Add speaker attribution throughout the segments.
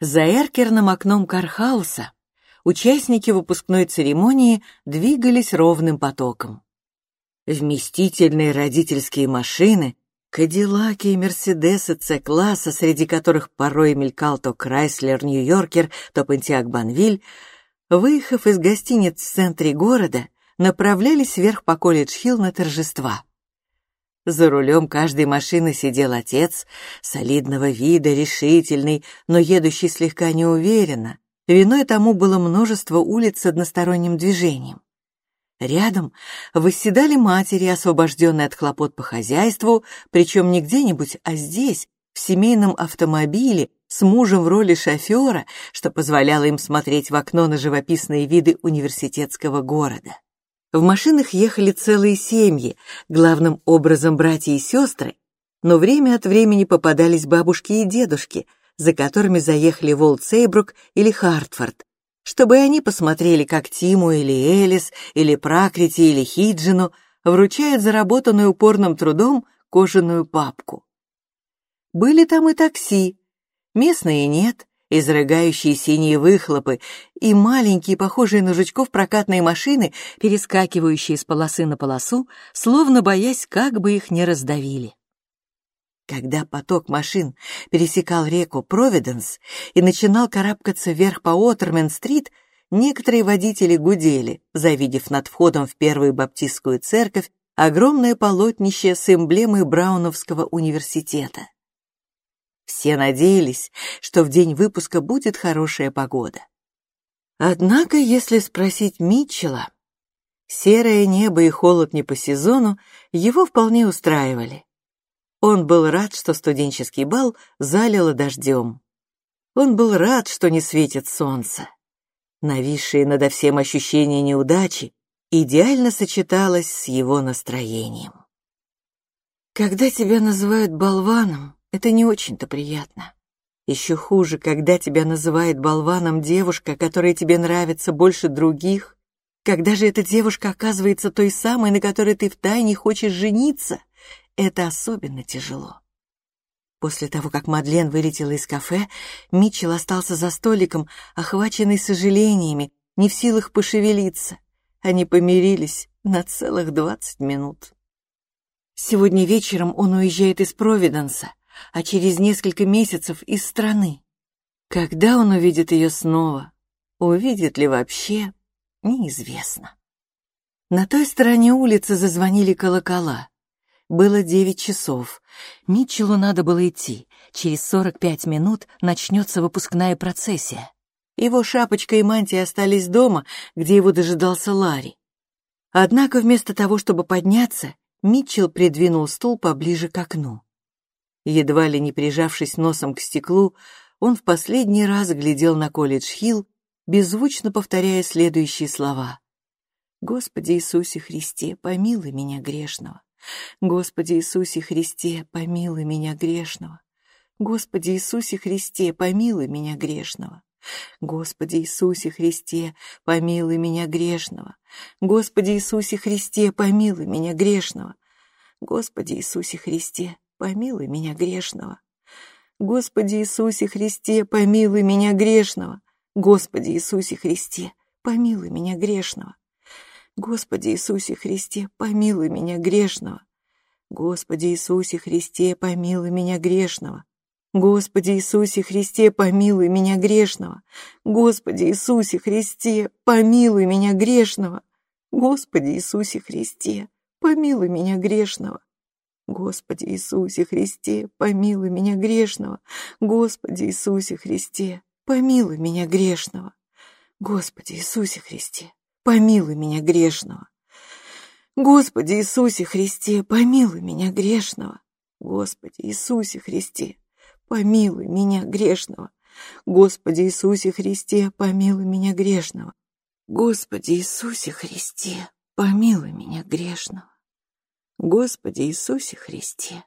Speaker 1: За эркерным окном Кархауса участники выпускной церемонии двигались ровным потоком. Вместительные родительские машины, кадиллаки и мерседесы С-класса, среди которых порой мелькал то Крайслер Нью-Йоркер, то Пантиак Банвиль, выехав из гостиниц в центре города, направлялись вверх по Колледж-Хилл на торжества. За рулем каждой машины сидел отец, солидного вида, решительный, но едущий слегка неуверенно. Виной тому было множество улиц с односторонним движением. Рядом восседали матери, освобожденные от хлопот по хозяйству, причем не где-нибудь, а здесь, в семейном автомобиле, с мужем в роли шофера, что позволяло им смотреть в окно на живописные виды университетского города. В машинах ехали целые семьи, главным образом братья и сестры, но время от времени попадались бабушки и дедушки, за которыми заехали Волт Сейбрук или Хартфорд, чтобы они посмотрели, как Тиму или Элис, или Пракрити или Хиджину вручают заработанную упорным трудом кожаную папку. Были там и такси, местные нет, изрыгающие синие выхлопы, и маленькие, похожие на жучков прокатные машины, перескакивающие с полосы на полосу, словно боясь, как бы их не раздавили. Когда поток машин пересекал реку Провиденс и начинал карабкаться вверх по Отермен-стрит, некоторые водители гудели, завидев над входом в первую баптистскую церковь огромное полотнище с эмблемой Брауновского университета. Все надеялись, что в день выпуска будет хорошая погода. Однако, если спросить Митчелла, серое небо и холод не по сезону его вполне устраивали. Он был рад, что студенческий бал залило дождем. Он был рад, что не светит солнце. Нависшее надо всем ощущение неудачи идеально сочеталось с его настроением. Когда тебя называют болваном, это не очень-то приятно. Еще хуже, когда тебя называет болваном девушка, которая тебе нравится больше других. Когда же эта девушка оказывается той самой, на которой ты втайне хочешь жениться, это особенно тяжело. После того, как Мадлен вылетела из кафе, Митчелл остался за столиком, охваченный сожалениями, не в силах пошевелиться. Они помирились на целых двадцать минут. Сегодня вечером он уезжает из Провиденса, а через несколько месяцев из страны. Когда он увидит ее снова, увидит ли вообще, неизвестно. На той стороне улицы зазвонили колокола. Было девять часов. Митчеллу надо было идти. Через сорок пять минут начнется выпускная процессия. Его шапочка и мантия остались дома, где его дожидался Ларри. Однако вместо того, чтобы подняться, Митчелл придвинул стул поближе к окну. Едва ли не прижавшись носом к стеклу, он в последний раз глядел на колледж-хилл, беззвучно повторяя следующие слова. «Господи Иисусе Христе, помилуй меня грешного! Господи Иисусе Христе, помилуй меня грешного! Господи Иисусе Христе, помилуй меня грешного! Господи Иисусе Христе, помилуй меня грешного! Господи Иисусе Христе, помилуй меня грешного! Господи Иисусе Христе, помилуй меня грешного. Господи Иисусе Христе, помилуй меня грешного. Господи Иисусе Христе, помилуй меня грешного. Господи Иисусе Христе, помилуй меня грешного. Господи Иисусе Христе, помилуй меня грешного. Господи Иисусе Христе, помилуй меня грешного. Господи Иисусе Христе, помилуй меня грешного. Господи Иисусе Христе, помилуй меня грешного. Господи Иисусе Христе, помилуй меня грешного. Господи Иисусе Христе, помилуй меня грешного. Господи Иисусе Христе, помилуй меня грешного. Господи Иисусе Христе, помилуй меня грешного. Господи Иисусе Христе, помилуй меня грешного. Господи Иисусе Христе, помилуй меня грешного. Господи Иисусе Христе, помилуй меня грешного. Господи Иисусе Христе,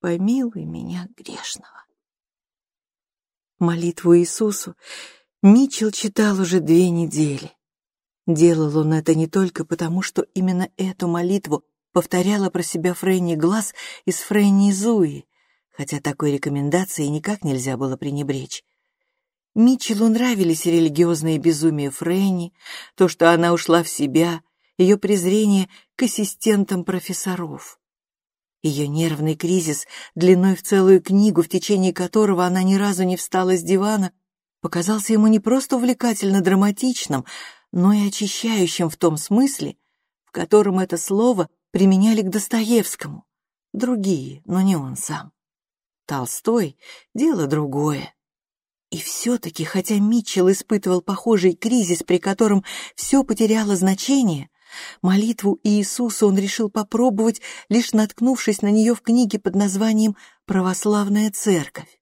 Speaker 1: помилуй меня грешного. Молитву Иисусу Митчелл читал уже две недели. Делал он это не только потому, что именно эту молитву повторяла про себя Фрэнни Глаз из Фрэнни Зуи, хотя такой рекомендации никак нельзя было пренебречь. Митчеллу нравились религиозные безумия Фрэнни, то, что она ушла в себя, ее презрение к ассистентам профессоров. Ее нервный кризис, длиной в целую книгу, в течение которого она ни разу не встала с дивана, показался ему не просто увлекательно драматичным, но и очищающим в том смысле, в котором это слово применяли к Достоевскому. Другие, но не он сам. Толстой — дело другое. И все-таки, хотя Митчелл испытывал похожий кризис, при котором все потеряло значение, Молитву Иисусу он решил попробовать, лишь наткнувшись на нее в книге под названием «Православная церковь».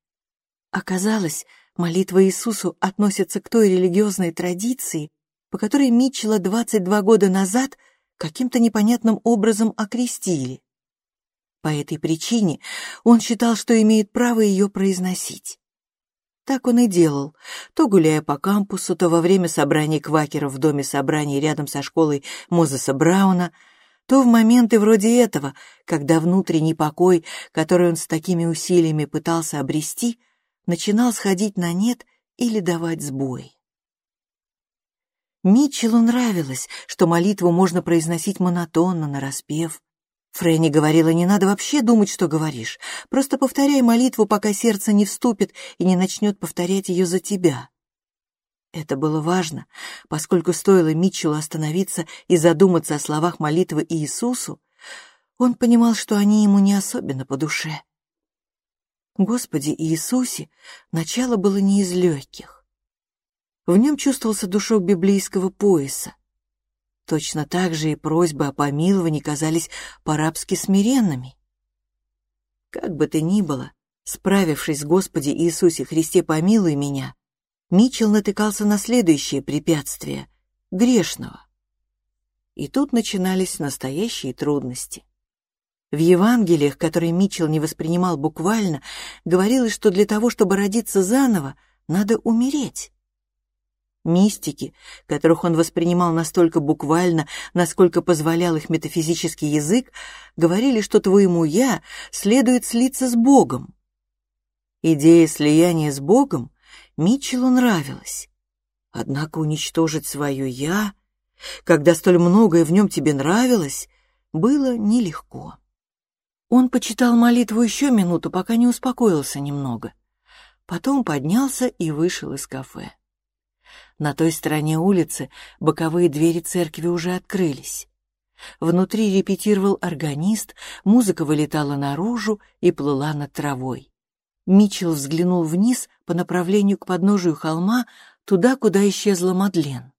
Speaker 1: Оказалось, молитва Иисусу относится к той религиозной традиции, по которой Митчелла 22 года назад каким-то непонятным образом окрестили. По этой причине он считал, что имеет право ее произносить. Так он и делал, то гуляя по кампусу, то во время собраний квакеров в доме собраний рядом со школой Мозеса Брауна, то в моменты вроде этого, когда внутренний покой, который он с такими усилиями пытался обрести, начинал сходить на нет или давать сбой. Митчеллу нравилось, что молитву можно произносить монотонно, нараспев, Фрэнни говорила, не надо вообще думать, что говоришь. Просто повторяй молитву, пока сердце не вступит и не начнет повторять ее за тебя. Это было важно, поскольку стоило Митчеллу остановиться и задуматься о словах молитвы Иисусу, он понимал, что они ему не особенно по душе. Господи Иисусе начало было не из легких. В нем чувствовался душок библейского пояса. Точно так же и просьбы о помиловании казались по-рабски смиренными. Как бы то ни было, справившись с Господи Иисусе Христе помилуй меня, Митчелл натыкался на следующее препятствие — грешного. И тут начинались настоящие трудности. В Евангелиях, которые Митчелл не воспринимал буквально, говорилось, что для того, чтобы родиться заново, надо умереть. Мистики, которых он воспринимал настолько буквально, насколько позволял их метафизический язык, говорили, что твоему «я» следует слиться с Богом. Идея слияния с Богом Митчеллу нравилась. Однако уничтожить свое «я», когда столь многое в нем тебе нравилось, было нелегко. Он почитал молитву еще минуту, пока не успокоился немного. Потом поднялся и вышел из кафе. На той стороне улицы боковые двери церкви уже открылись. Внутри репетировал органист, музыка вылетала наружу и плыла над травой. Митчелл взглянул вниз по направлению к подножию холма, туда, куда исчезла Мадлен.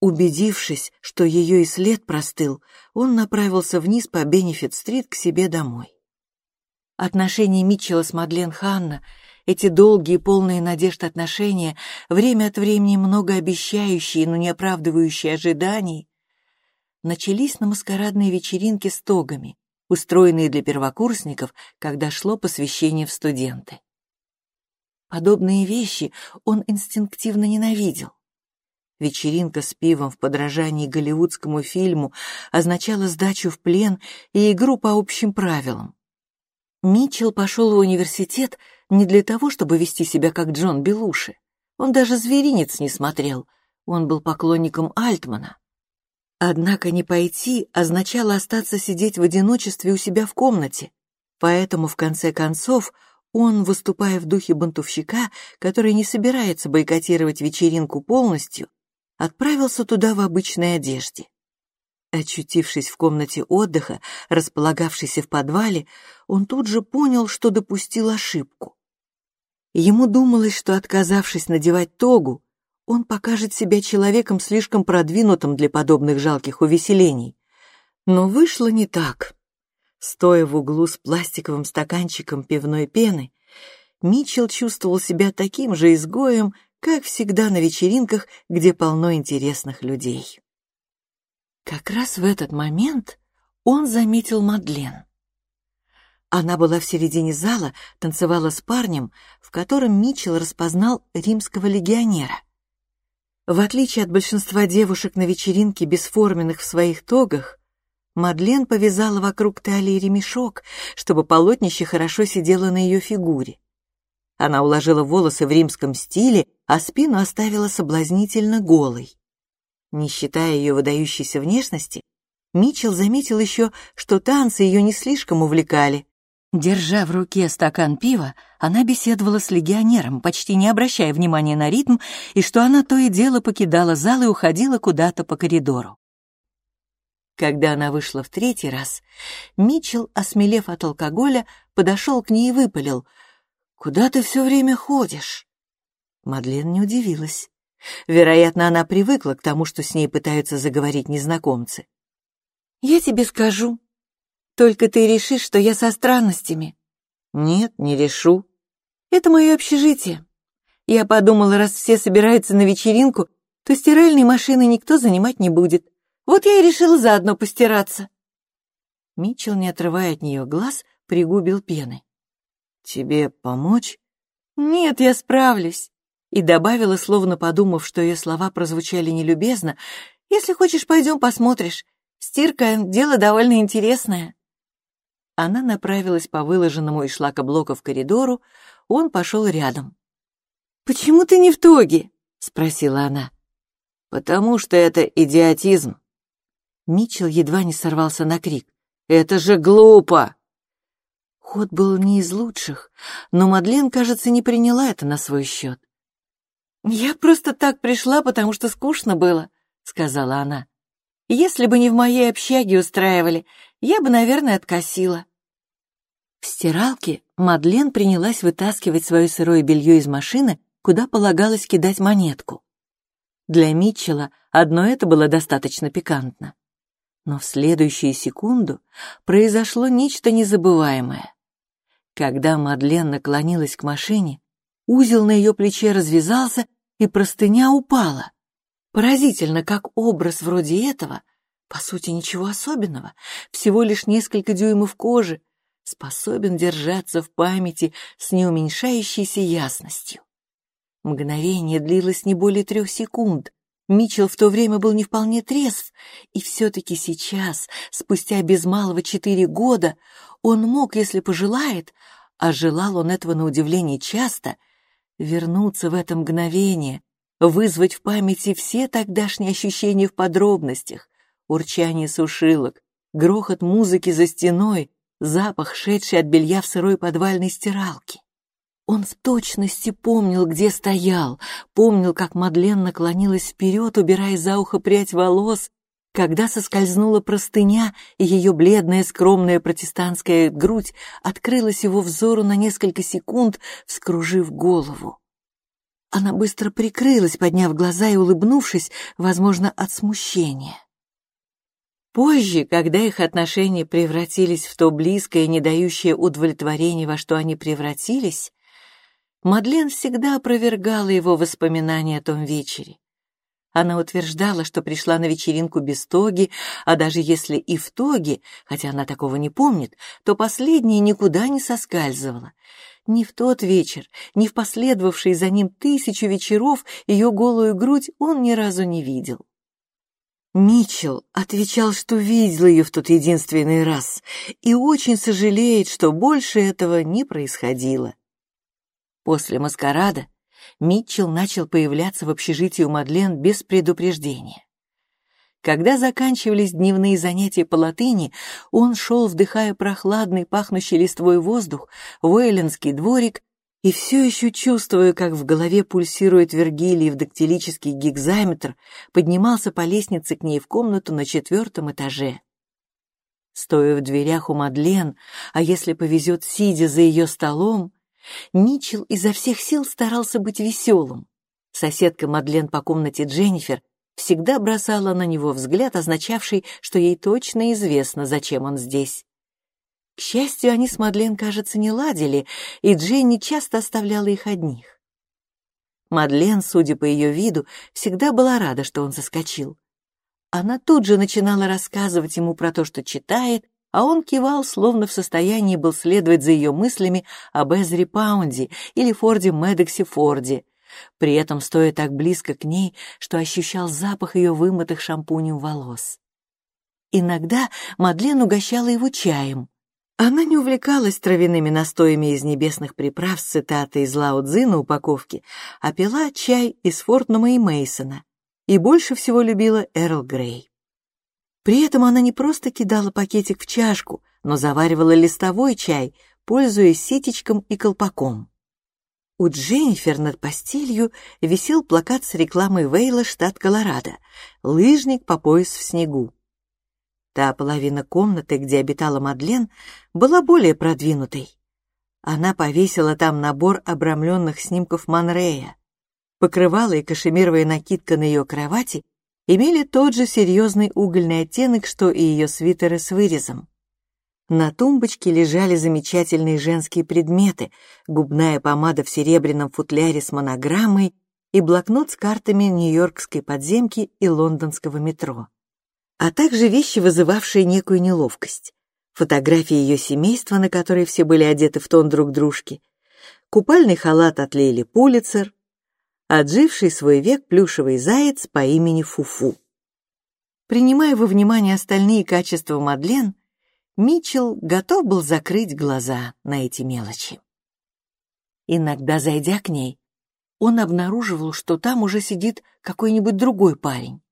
Speaker 1: Убедившись, что ее и след простыл, он направился вниз по Бенефит-стрит к себе домой. Отношения Митчелла с Мадлен Ханна эти долгие, полные надежд отношения, время от времени многообещающие, но не оправдывающие ожиданий, начались на маскарадной вечеринке с тогами, устроенные для первокурсников, когда шло посвящение в студенты. Подобные вещи он инстинктивно ненавидел. Вечеринка с пивом в подражании голливудскому фильму означала сдачу в плен и игру по общим правилам. Митчелл пошел в университет не для того, чтобы вести себя как Джон Белуши. Он даже зверинец не смотрел, он был поклонником Альтмана. Однако не пойти означало остаться сидеть в одиночестве у себя в комнате, поэтому, в конце концов, он, выступая в духе бунтовщика, который не собирается бойкотировать вечеринку полностью, отправился туда в обычной одежде. Очутившись в комнате отдыха, располагавшейся в подвале, он тут же понял, что допустил ошибку. Ему думалось, что, отказавшись надевать тогу, он покажет себя человеком слишком продвинутым для подобных жалких увеселений. Но вышло не так. Стоя в углу с пластиковым стаканчиком пивной пены, Митчелл чувствовал себя таким же изгоем, как всегда на вечеринках, где полно интересных людей. Как раз в этот момент он заметил Мадлен. Она была в середине зала, танцевала с парнем, в котором Митчелл распознал римского легионера. В отличие от большинства девушек на вечеринке, бесформенных в своих тогах, Мадлен повязала вокруг талии ремешок, чтобы полотнище хорошо сидело на ее фигуре. Она уложила волосы в римском стиле, а спину оставила соблазнительно голой. Не считая ее выдающейся внешности, Митчелл заметил еще, что танцы ее не слишком увлекали. Держа в руке стакан пива, она беседовала с легионером, почти не обращая внимания на ритм, и что она то и дело покидала зал и уходила куда-то по коридору. Когда она вышла в третий раз, Митчелл, осмелев от алкоголя, подошел к ней и выпалил. «Куда ты все время ходишь?» Мадлен не удивилась. Вероятно, она привыкла к тому, что с ней пытаются заговорить незнакомцы. «Я тебе скажу. Только ты решишь, что я со странностями». «Нет, не решу». «Это мое общежитие. Я подумала, раз все собираются на вечеринку, то стиральной машины никто занимать не будет. Вот я и решила заодно постираться». Митчелл, не отрывая от нее глаз, пригубил пены. «Тебе помочь?» «Нет, я справлюсь». И добавила, словно подумав, что ее слова прозвучали нелюбезно, «Если хочешь, пойдем посмотришь. Стирка — дело довольно интересное». Она направилась по выложенному из шлакоблоков коридору, он пошел рядом. «Почему ты не в тоге?» — спросила она. «Потому что это идиотизм». Митчелл едва не сорвался на крик. «Это же глупо!» Ход был не из лучших, но Мадлен, кажется, не приняла это на свой счет. «Я просто так пришла, потому что скучно было», — сказала она. Если бы не в моей общаге устраивали, я бы, наверное, откосила. В стиралке Мадлен принялась вытаскивать свое сырое белье из машины, куда полагалось кидать монетку. Для Митчелла одно это было достаточно пикантно. Но в следующую секунду произошло нечто незабываемое. Когда Мадлен наклонилась к машине, узел на ее плече развязался, и простыня упала. Поразительно, как образ вроде этого, по сути ничего особенного, всего лишь несколько дюймов кожи, способен держаться в памяти с неуменьшающейся ясностью. Мгновение длилось не более трех секунд. Митчелл в то время был не вполне трезв, и все-таки сейчас, спустя без малого четыре года, он мог, если пожелает, а желал он этого на удивление часто, вернуться в это мгновение, вызвать в памяти все тогдашние ощущения в подробностях, урчание сушилок, грохот музыки за стеной, запах, шедший от белья в сырой подвальной стиралке. Он в точности помнил, где стоял, помнил, как Мадлен наклонилась вперед, убирая за ухо прядь волос, когда соскользнула простыня, и ее бледная скромная протестантская грудь открылась его взору на несколько секунд, вскружив голову. Она быстро прикрылась, подняв глаза и улыбнувшись, возможно, от смущения. Позже, когда их отношения превратились в то близкое, не дающее удовлетворения, во что они превратились, Мадлен всегда опровергала его воспоминания о том вечере. Она утверждала, что пришла на вечеринку без тоги, а даже если и в тоге, хотя она такого не помнит, то последняя никуда не соскальзывала. Ни в тот вечер, ни в последовавшие за ним тысячу вечеров ее голую грудь он ни разу не видел. Митчелл отвечал, что видел ее в тот единственный раз и очень сожалеет, что больше этого не происходило. После маскарада Митчелл начал появляться в общежитии у Мадлен без предупреждения. Когда заканчивались дневные занятия по латыни, он шел, вдыхая прохладный, пахнущий листвой воздух, в Уэлленский дворик и все еще чувствуя, как в голове пульсирует Вергилий в дактилический гигзаметр, поднимался по лестнице к ней в комнату на четвертом этаже. Стоя в дверях у Мадлен, а если повезет, сидя за ее столом, Ничел изо всех сил старался быть веселым. Соседка Мадлен по комнате Дженнифер всегда бросала на него взгляд, означавший, что ей точно известно, зачем он здесь. К счастью, они с Мадлен, кажется, не ладили, и Дженни часто оставляла их одних. Мадлен, судя по ее виду, всегда была рада, что он заскочил. Она тут же начинала рассказывать ему про то, что читает, а он кивал, словно в состоянии был следовать за ее мыслями об Эзри Паунди или Форде Медексе Форде, при этом стоя так близко к ней, что ощущал запах ее вымытых шампунем волос. Иногда Мадлен угощала его чаем, Она не увлекалась травяными настоями из небесных приправ с цитатой из Лао Цзы на упаковке, а пила чай из Фортнума и Мейсона и больше всего любила Эрл Грей. При этом она не просто кидала пакетик в чашку, но заваривала листовой чай, пользуясь ситечком и колпаком. У Дженнифер над постелью висел плакат с рекламой Вейла, штат Колорадо, лыжник по пояс в снегу. Та половина комнаты, где обитала Мадлен, была более продвинутой. Она повесила там набор обрамленных снимков Манрея. Покрывало и кашемировая накидка на ее кровати имели тот же серьезный угольный оттенок, что и ее свитеры с вырезом. На тумбочке лежали замечательные женские предметы, губная помада в серебряном футляре с монограммой и блокнот с картами Нью-Йоркской подземки и лондонского метро а также вещи, вызывавшие некую неловкость. Фотографии ее семейства, на которые все были одеты в тон друг дружки, купальный халат от Лейли Пулицер, отживший свой век плюшевый заяц по имени Фуфу. Принимая во внимание остальные качества Мадлен, Митчелл готов был закрыть глаза на эти мелочи. Иногда, зайдя к ней, он обнаруживал, что там уже сидит какой-нибудь другой парень.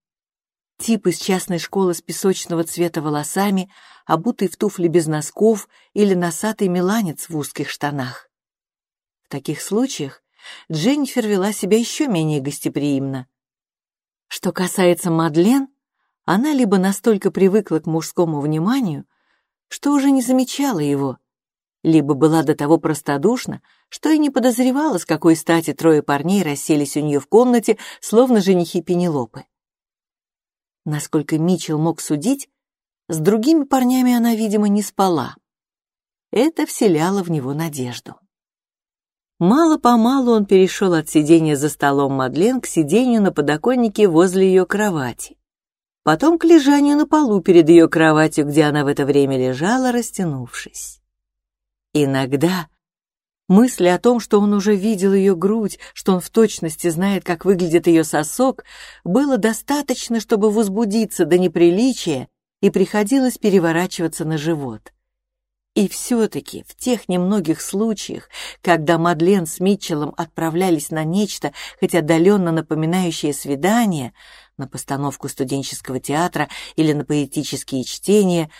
Speaker 1: Тип из частной школы с песочного цвета волосами, обутый в туфли без носков или носатый миланец в узких штанах. В таких случаях Дженнифер вела себя еще менее гостеприимно. Что касается Мадлен, она либо настолько привыкла к мужскому вниманию, что уже не замечала его, либо была до того простодушна, что и не подозревала, с какой стати трое парней расселись у нее в комнате, словно женихи Пенелопы. Насколько Мичел мог судить, с другими парнями она, видимо, не спала. Это вселяло в него надежду. Мало-помалу он перешел от сидения за столом Мадлен к сидению на подоконнике возле ее кровати. Потом к лежанию на полу перед ее кроватью, где она в это время лежала, растянувшись. Иногда Мысли о том, что он уже видел ее грудь, что он в точности знает, как выглядит ее сосок, было достаточно, чтобы возбудиться до неприличия, и приходилось переворачиваться на живот. И все-таки в тех немногих случаях, когда Мадлен с Митчеллом отправлялись на нечто, хоть отдаленно напоминающее свидание, на постановку студенческого театра или на поэтические чтения,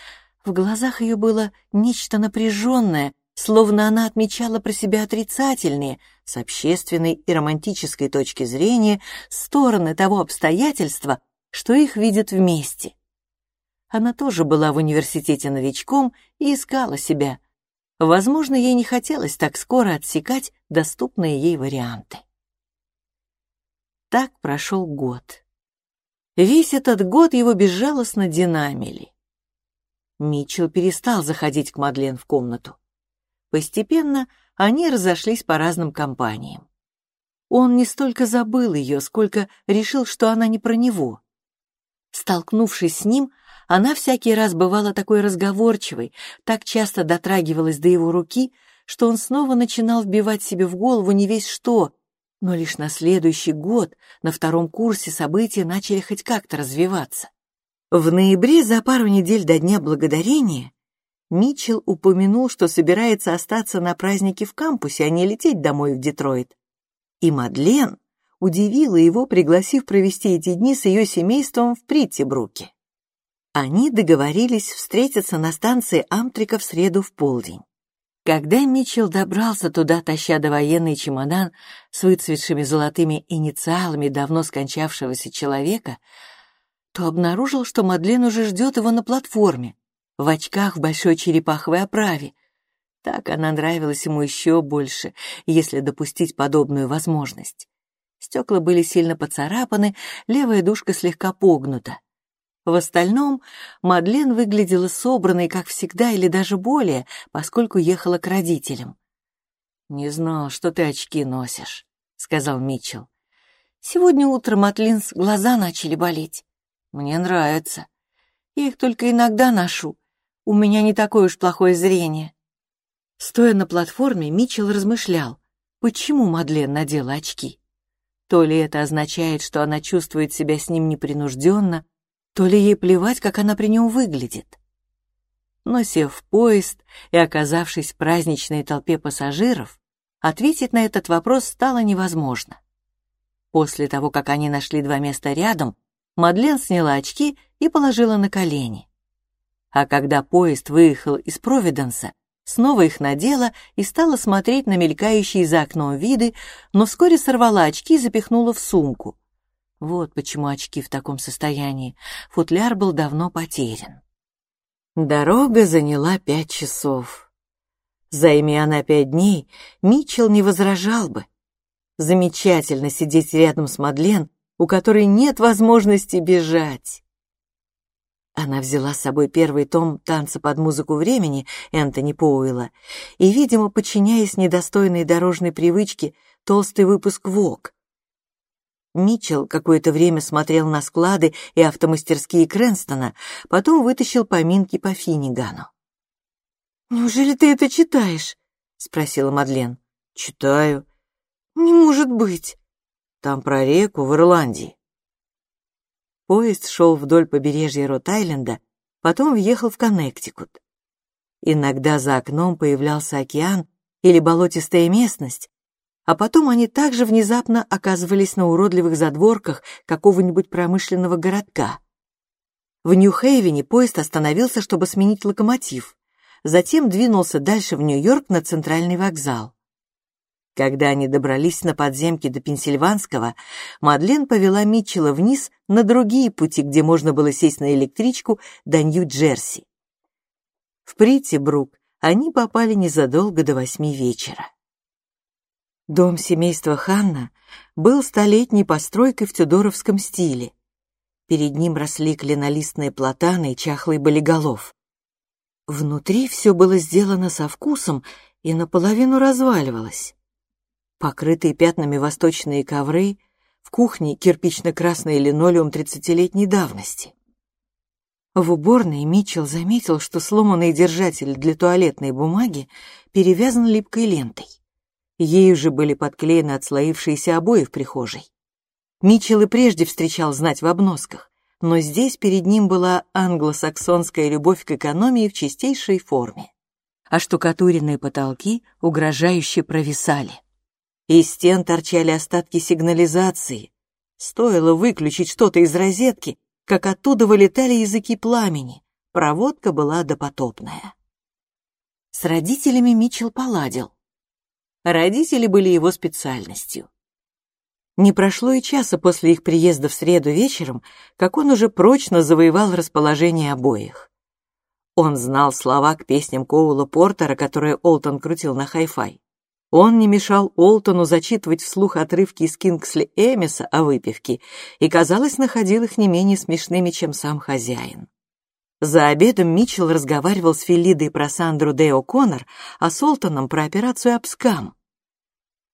Speaker 1: в глазах ее было нечто напряженное, словно она отмечала про себя отрицательные, с общественной и романтической точки зрения, стороны того обстоятельства, что их видят вместе. Она тоже была в университете новичком и искала себя. Возможно, ей не хотелось так скоро отсекать доступные ей варианты. Так прошел год. Весь этот год его безжалостно динамили. Митчелл перестал заходить к Мадлен в комнату. Постепенно они разошлись по разным компаниям. Он не столько забыл ее, сколько решил, что она не про него. Столкнувшись с ним, она всякий раз бывала такой разговорчивой, так часто дотрагивалась до его руки, что он снова начинал вбивать себе в голову не весь что, но лишь на следующий год на втором курсе события начали хоть как-то развиваться. В ноябре, за пару недель до Дня Благодарения, Митчелл упомянул, что собирается остаться на празднике в кампусе, а не лететь домой в Детройт. И Мадлен удивила его, пригласив провести эти дни с ее семейством в Приттибруке. Они договорились встретиться на станции Амтрика в среду в полдень. Когда Митчелл добрался туда, таща довоенный чемодан с выцветшими золотыми инициалами давно скончавшегося человека, то обнаружил, что Мадлен уже ждет его на платформе, в очках в большой черепаховой оправе. Так она нравилась ему еще больше, если допустить подобную возможность. Стекла были сильно поцарапаны, левая дужка слегка погнута. В остальном Мадлен выглядела собранной, как всегда, или даже более, поскольку ехала к родителям. «Не знал, что ты очки носишь», — сказал Митчелл. «Сегодня утром от линз глаза начали болеть. Мне нравится. Я их только иногда ношу. У меня не такое уж плохое зрение. Стоя на платформе, Митчелл размышлял, почему Мадлен надела очки. То ли это означает, что она чувствует себя с ним непринужденно, то ли ей плевать, как она при нем выглядит. Но сев в поезд и оказавшись в праздничной толпе пассажиров, ответить на этот вопрос стало невозможно. После того, как они нашли два места рядом, Мадлен сняла очки и положила на колени. А когда поезд выехал из Провиденса, снова их надела и стала смотреть на мелькающие за окном виды, но вскоре сорвала очки и запихнула в сумку. Вот почему очки в таком состоянии. Футляр был давно потерян. Дорога заняла пять часов. Займи она пять дней, Митчелл не возражал бы. Замечательно сидеть рядом с Мадлен, у которой нет возможности бежать. Она взяла с собой первый том «Танца под музыку времени» Энтони Поуэлла и, видимо, подчиняясь недостойной дорожной привычке, толстый выпуск «Вок». Митчелл какое-то время смотрел на склады и автомастерские Крэнстона, потом вытащил поминки по Финнигану. «Неужели ты это читаешь?» — спросила Мадлен. «Читаю». «Не может быть». «Там про реку в Ирландии». Поезд шел вдоль побережья Рот-Айленда, потом въехал в Коннектикут. Иногда за окном появлялся океан или болотистая местность, а потом они также внезапно оказывались на уродливых задворках какого-нибудь промышленного городка. В Нью-Хейвене поезд остановился, чтобы сменить локомотив, затем двинулся дальше в Нью-Йорк на центральный вокзал. Когда они добрались на подземке до Пенсильванского, Мадлен повела Митчелла вниз на другие пути, где можно было сесть на электричку до Нью-Джерси. В Притти-Брук они попали незадолго до восьми вечера. Дом семейства Ханна был столетней постройкой в тюдоровском стиле. Перед ним росли клинолистные платаны и чахлый болиголов. Внутри все было сделано со вкусом и наполовину разваливалось покрытые пятнами восточные ковры, в кухне кирпично-красный линолеум тридцатилетней давности. В уборной Митчелл заметил, что сломанный держатель для туалетной бумаги перевязан липкой лентой. Ею же были подклеены отслоившиеся обои в прихожей. Митчелл и прежде встречал знать в обносках, но здесь перед ним была англосаксонская любовь к экономии в чистейшей форме. А штукатуренные потолки угрожающе провисали. Из стен торчали остатки сигнализации. Стоило выключить что-то из розетки, как оттуда вылетали языки пламени. Проводка была допотопная. С родителями Митчелл поладил. Родители были его специальностью. Не прошло и часа после их приезда в среду вечером, как он уже прочно завоевал расположение обоих. Он знал слова к песням Коула Портера, которые Олтон крутил на хай-фай. Он не мешал Олтону зачитывать вслух отрывки из Кингсли Эмиса о выпивке и, казалось, находил их не менее смешными, чем сам хозяин. За обедом Митчелл разговаривал с Филидой про Сандру Де О'Коннор, а с Олтоном про операцию «Абскам».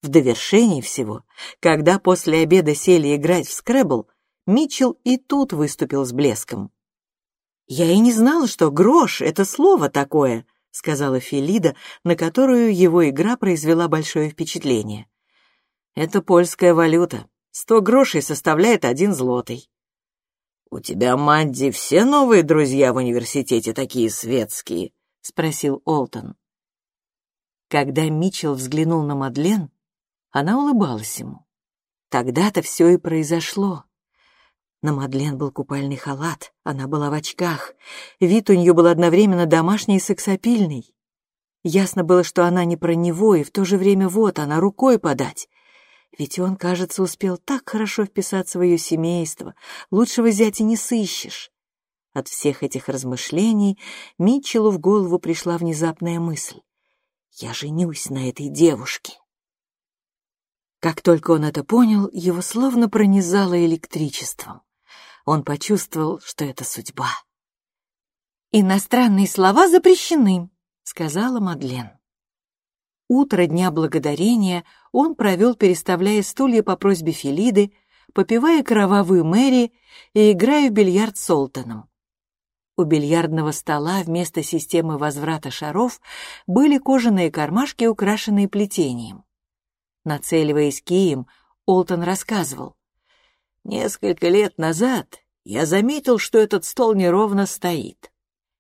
Speaker 1: В довершении всего, когда после обеда сели играть в скребл, Митчелл и тут выступил с блеском. «Я и не знала, что грош — это слово такое», — сказала Филида, на которую его игра произвела большое впечатление. «Это польская валюта. Сто грошей составляет один злотый». «У тебя, Мадди, все новые друзья в университете такие светские?» — спросил Олтон. Когда Митчелл взглянул на Мадлен, она улыбалась ему. Тогда-то все и произошло. На Мадлен был купальный халат, она была в очках. Вид у нее был одновременно домашний и сексапильный. Ясно было, что она не про него, и в то же время вот она, рукой подать. Ведь он, кажется, успел так хорошо вписаться в ее семейство. Лучшего зятя не сыщешь. От всех этих размышлений Митчеллу в голову пришла внезапная мысль. «Я женюсь на этой девушке». Как только он это понял, его словно пронизало электричеством он почувствовал, что это судьба. «Иностранные слова запрещены», — сказала Мадлен. Утро Дня Благодарения он провел, переставляя стулья по просьбе Филиды, попивая кровавую Мэри и играя в бильярд с Солтаном. У бильярдного стола вместо системы возврата шаров были кожаные кармашки, украшенные плетением. Нацеливаясь кием, Олтон рассказывал. Несколько лет назад я заметил, что этот стол неровно стоит.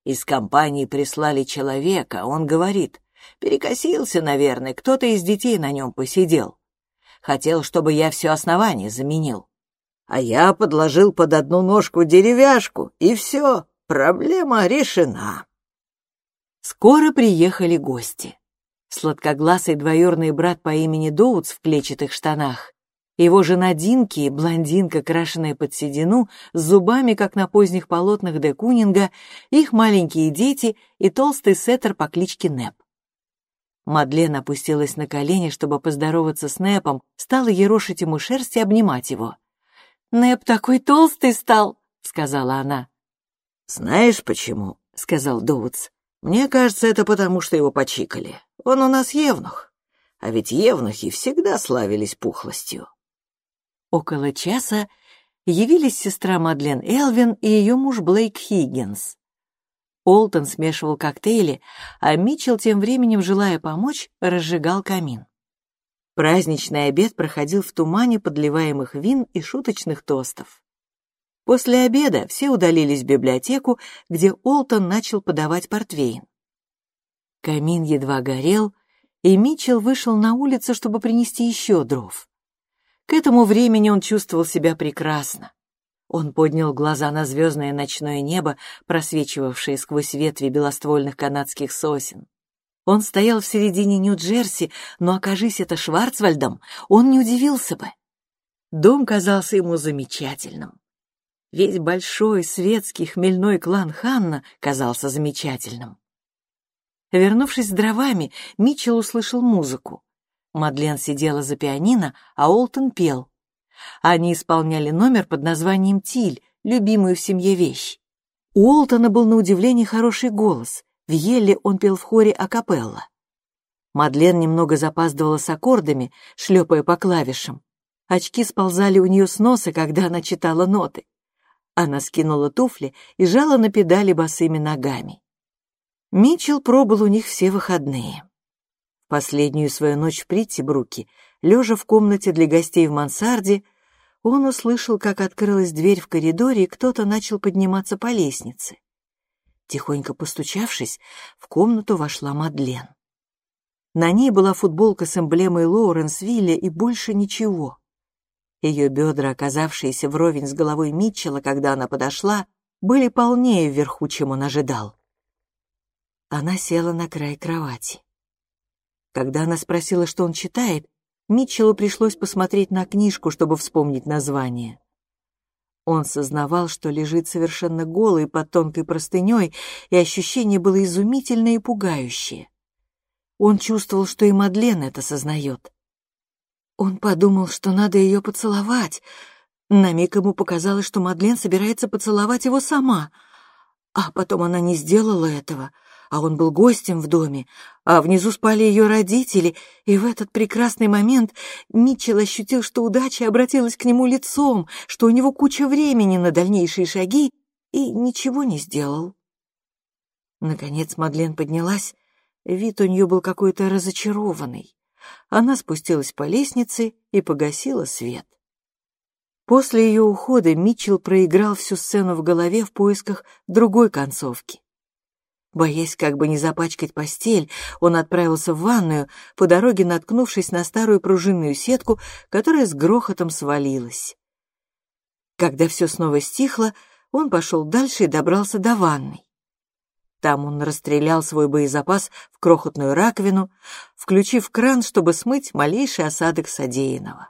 Speaker 1: Из компании прислали человека, он говорит, перекосился, наверное, кто-то из детей на нем посидел. Хотел, чтобы я все основание заменил. А я подложил под одну ножку деревяшку, и все, проблема решена. Скоро приехали гости. Сладкогласый двоюрный брат по имени Доутс в клетчатых штанах, его жена Динки, блондинка, крашеная под седину, с зубами, как на поздних полотнах де Кунинга, их маленькие дети и толстый сеттер по кличке Неп. Мадлен опустилась на колени, чтобы поздороваться с Непом, стала ерошить ему шерсть и обнимать его. «Неп такой толстый стал», — сказала она. «Знаешь почему?» — сказал Доутс. «Мне кажется, это потому, что его почикали. Он у нас евнух. А ведь евнухи всегда славились пухлостью». Около часа явились сестра Мадлен Элвин и ее муж Блейк Хиггинс. Олтон смешивал коктейли, а Митчелл тем временем, желая помочь, разжигал камин. Праздничный обед проходил в тумане подливаемых вин и шуточных тостов. После обеда все удалились в библиотеку, где Олтон начал подавать портвейн. Камин едва горел, и Митчелл вышел на улицу, чтобы принести еще дров. К этому времени он чувствовал себя прекрасно. Он поднял глаза на звездное ночное небо, просвечивавшее сквозь ветви белоствольных канадских сосен. Он стоял в середине Нью-Джерси, но, окажись это Шварцвальдом, он не удивился бы. Дом казался ему замечательным. Весь большой светский хмельной клан Ханна казался замечательным. Вернувшись с дровами, Митчелл услышал музыку. Мадлен сидела за пианино, а Олтон пел. Они исполняли номер под названием «Тиль», любимую в семье вещь. У Олтона был на удивление хороший голос. В Елле он пел в хоре акапелла. Мадлен немного запаздывала с аккордами, шлепая по клавишам. Очки сползали у нее с носа, когда она читала ноты. Она скинула туфли и жала на педали босыми ногами. Митчелл пробыл у них все выходные. Последнюю свою ночь в Приттибруке, лежа в комнате для гостей в мансарде, он услышал, как открылась дверь в коридоре, и кто-то начал подниматься по лестнице. Тихонько постучавшись, в комнату вошла Мадлен. На ней была футболка с эмблемой Лоуренсвилля и больше ничего. Ее бедра, оказавшиеся вровень с головой Митчелла, когда она подошла, были полнее вверху, чем он ожидал. Она села на край кровати. Когда она спросила, что он читает, Митчеллу пришлось посмотреть на книжку, чтобы вспомнить название. Он сознавал, что лежит совершенно голый под тонкой простыней, и ощущение было изумительное и пугающее. Он чувствовал, что и Мадлен это сознает. Он подумал, что надо ее поцеловать. На миг ему показалось, что Мадлен собирается поцеловать его сама. А потом она не сделала этого — а он был гостем в доме, а внизу спали ее родители, и в этот прекрасный момент Митчелл ощутил, что удача обратилась к нему лицом, что у него куча времени на дальнейшие шаги, и ничего не сделал. Наконец Мадлен поднялась, вид у нее был какой-то разочарованный. Она спустилась по лестнице и погасила свет. После ее ухода Митчелл проиграл всю сцену в голове в поисках другой концовки. Боясь как бы не запачкать постель, он отправился в ванную, по дороге наткнувшись на старую пружинную сетку, которая с грохотом свалилась. Когда все снова стихло, он пошел дальше и добрался до ванной. Там он расстрелял свой боезапас в крохотную раковину, включив кран, чтобы смыть малейший осадок содеянного.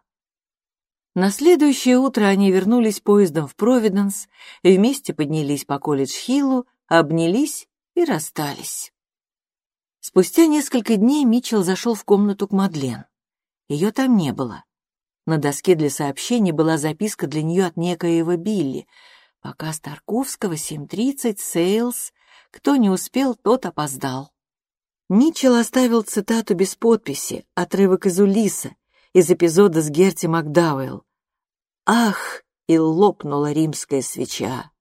Speaker 1: На следующее утро они вернулись поездом в Провиденс вместе поднялись по колледж-хиллу, обнялись и расстались. Спустя несколько дней Митчелл зашел в комнату к Мадлен. Ее там не было. На доске для сообщений была записка для нее от некоего Билли. Пока Старковского, 7.30, Сейлс. Кто не успел, тот опоздал. Митчелл оставил цитату без подписи, отрывок из Улиса, из эпизода с Герти Макдауэлл. «Ах!» — и лопнула римская свеча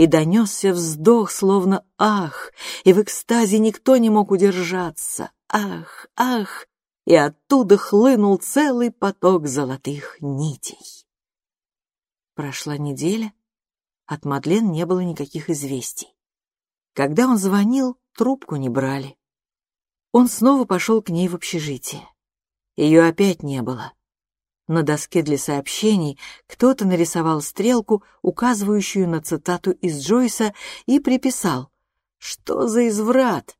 Speaker 1: и донесся вздох, словно «ах», и в экстазе никто не мог удержаться. «Ах, ах!» и оттуда хлынул целый поток золотых нитей. Прошла неделя, от Мадлен не было никаких известий. Когда он звонил, трубку не брали. Он снова пошел к ней в общежитие. Ее опять не было. На доске для сообщений кто-то нарисовал стрелку, указывающую на цитату из Джойса, и приписал «Что за изврат?»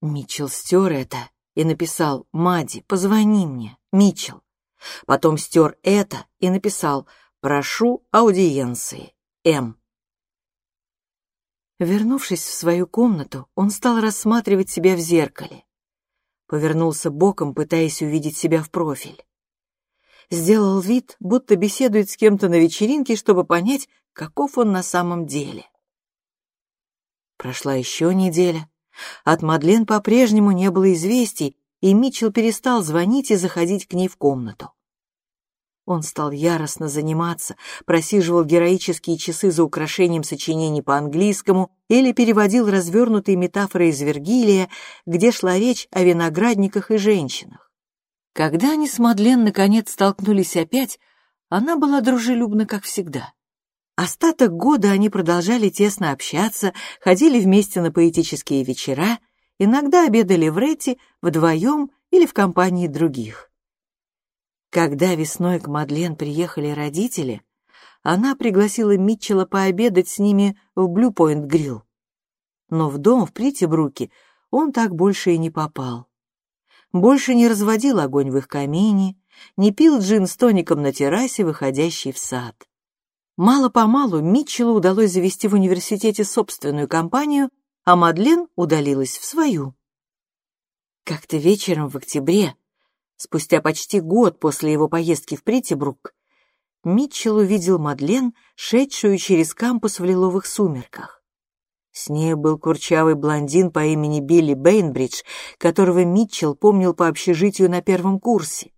Speaker 1: Митчелл стер это и написал «Мади, позвони мне, Митчелл». Потом стер это и написал «Прошу аудиенции, М». Вернувшись в свою комнату, он стал рассматривать себя в зеркале. Повернулся боком, пытаясь увидеть себя в профиль сделал вид, будто беседует с кем-то на вечеринке, чтобы понять, каков он на самом деле. Прошла еще неделя. От Мадлен по-прежнему не было известий, и Митчелл перестал звонить и заходить к ней в комнату. Он стал яростно заниматься, просиживал героические часы за украшением сочинений по-английскому или переводил развернутые метафоры из Вергилия, где шла речь о виноградниках и женщинах. Когда они с Мадлен наконец столкнулись опять, она была дружелюбна, как всегда. Остаток года они продолжали тесно общаться, ходили вместе на поэтические вечера, иногда обедали в Ретти вдвоем или в компании других. Когда весной к Мадлен приехали родители, она пригласила Митчелла пообедать с ними в Блю-Пойнт Грилл. Но в дом в Притибруке он так больше и не попал больше не разводил огонь в их камине, не пил джин с тоником на террасе, выходящей в сад. Мало-помалу Митчеллу удалось завести в университете собственную компанию, а Мадлен удалилась в свою. Как-то вечером в октябре, спустя почти год после его поездки в Притибрук, Митчелл увидел Мадлен, шедшую через кампус в лиловых сумерках. С ней был курчавый блондин по имени Билли Бейнбридж, которого Митчелл помнил по общежитию на первом курсе.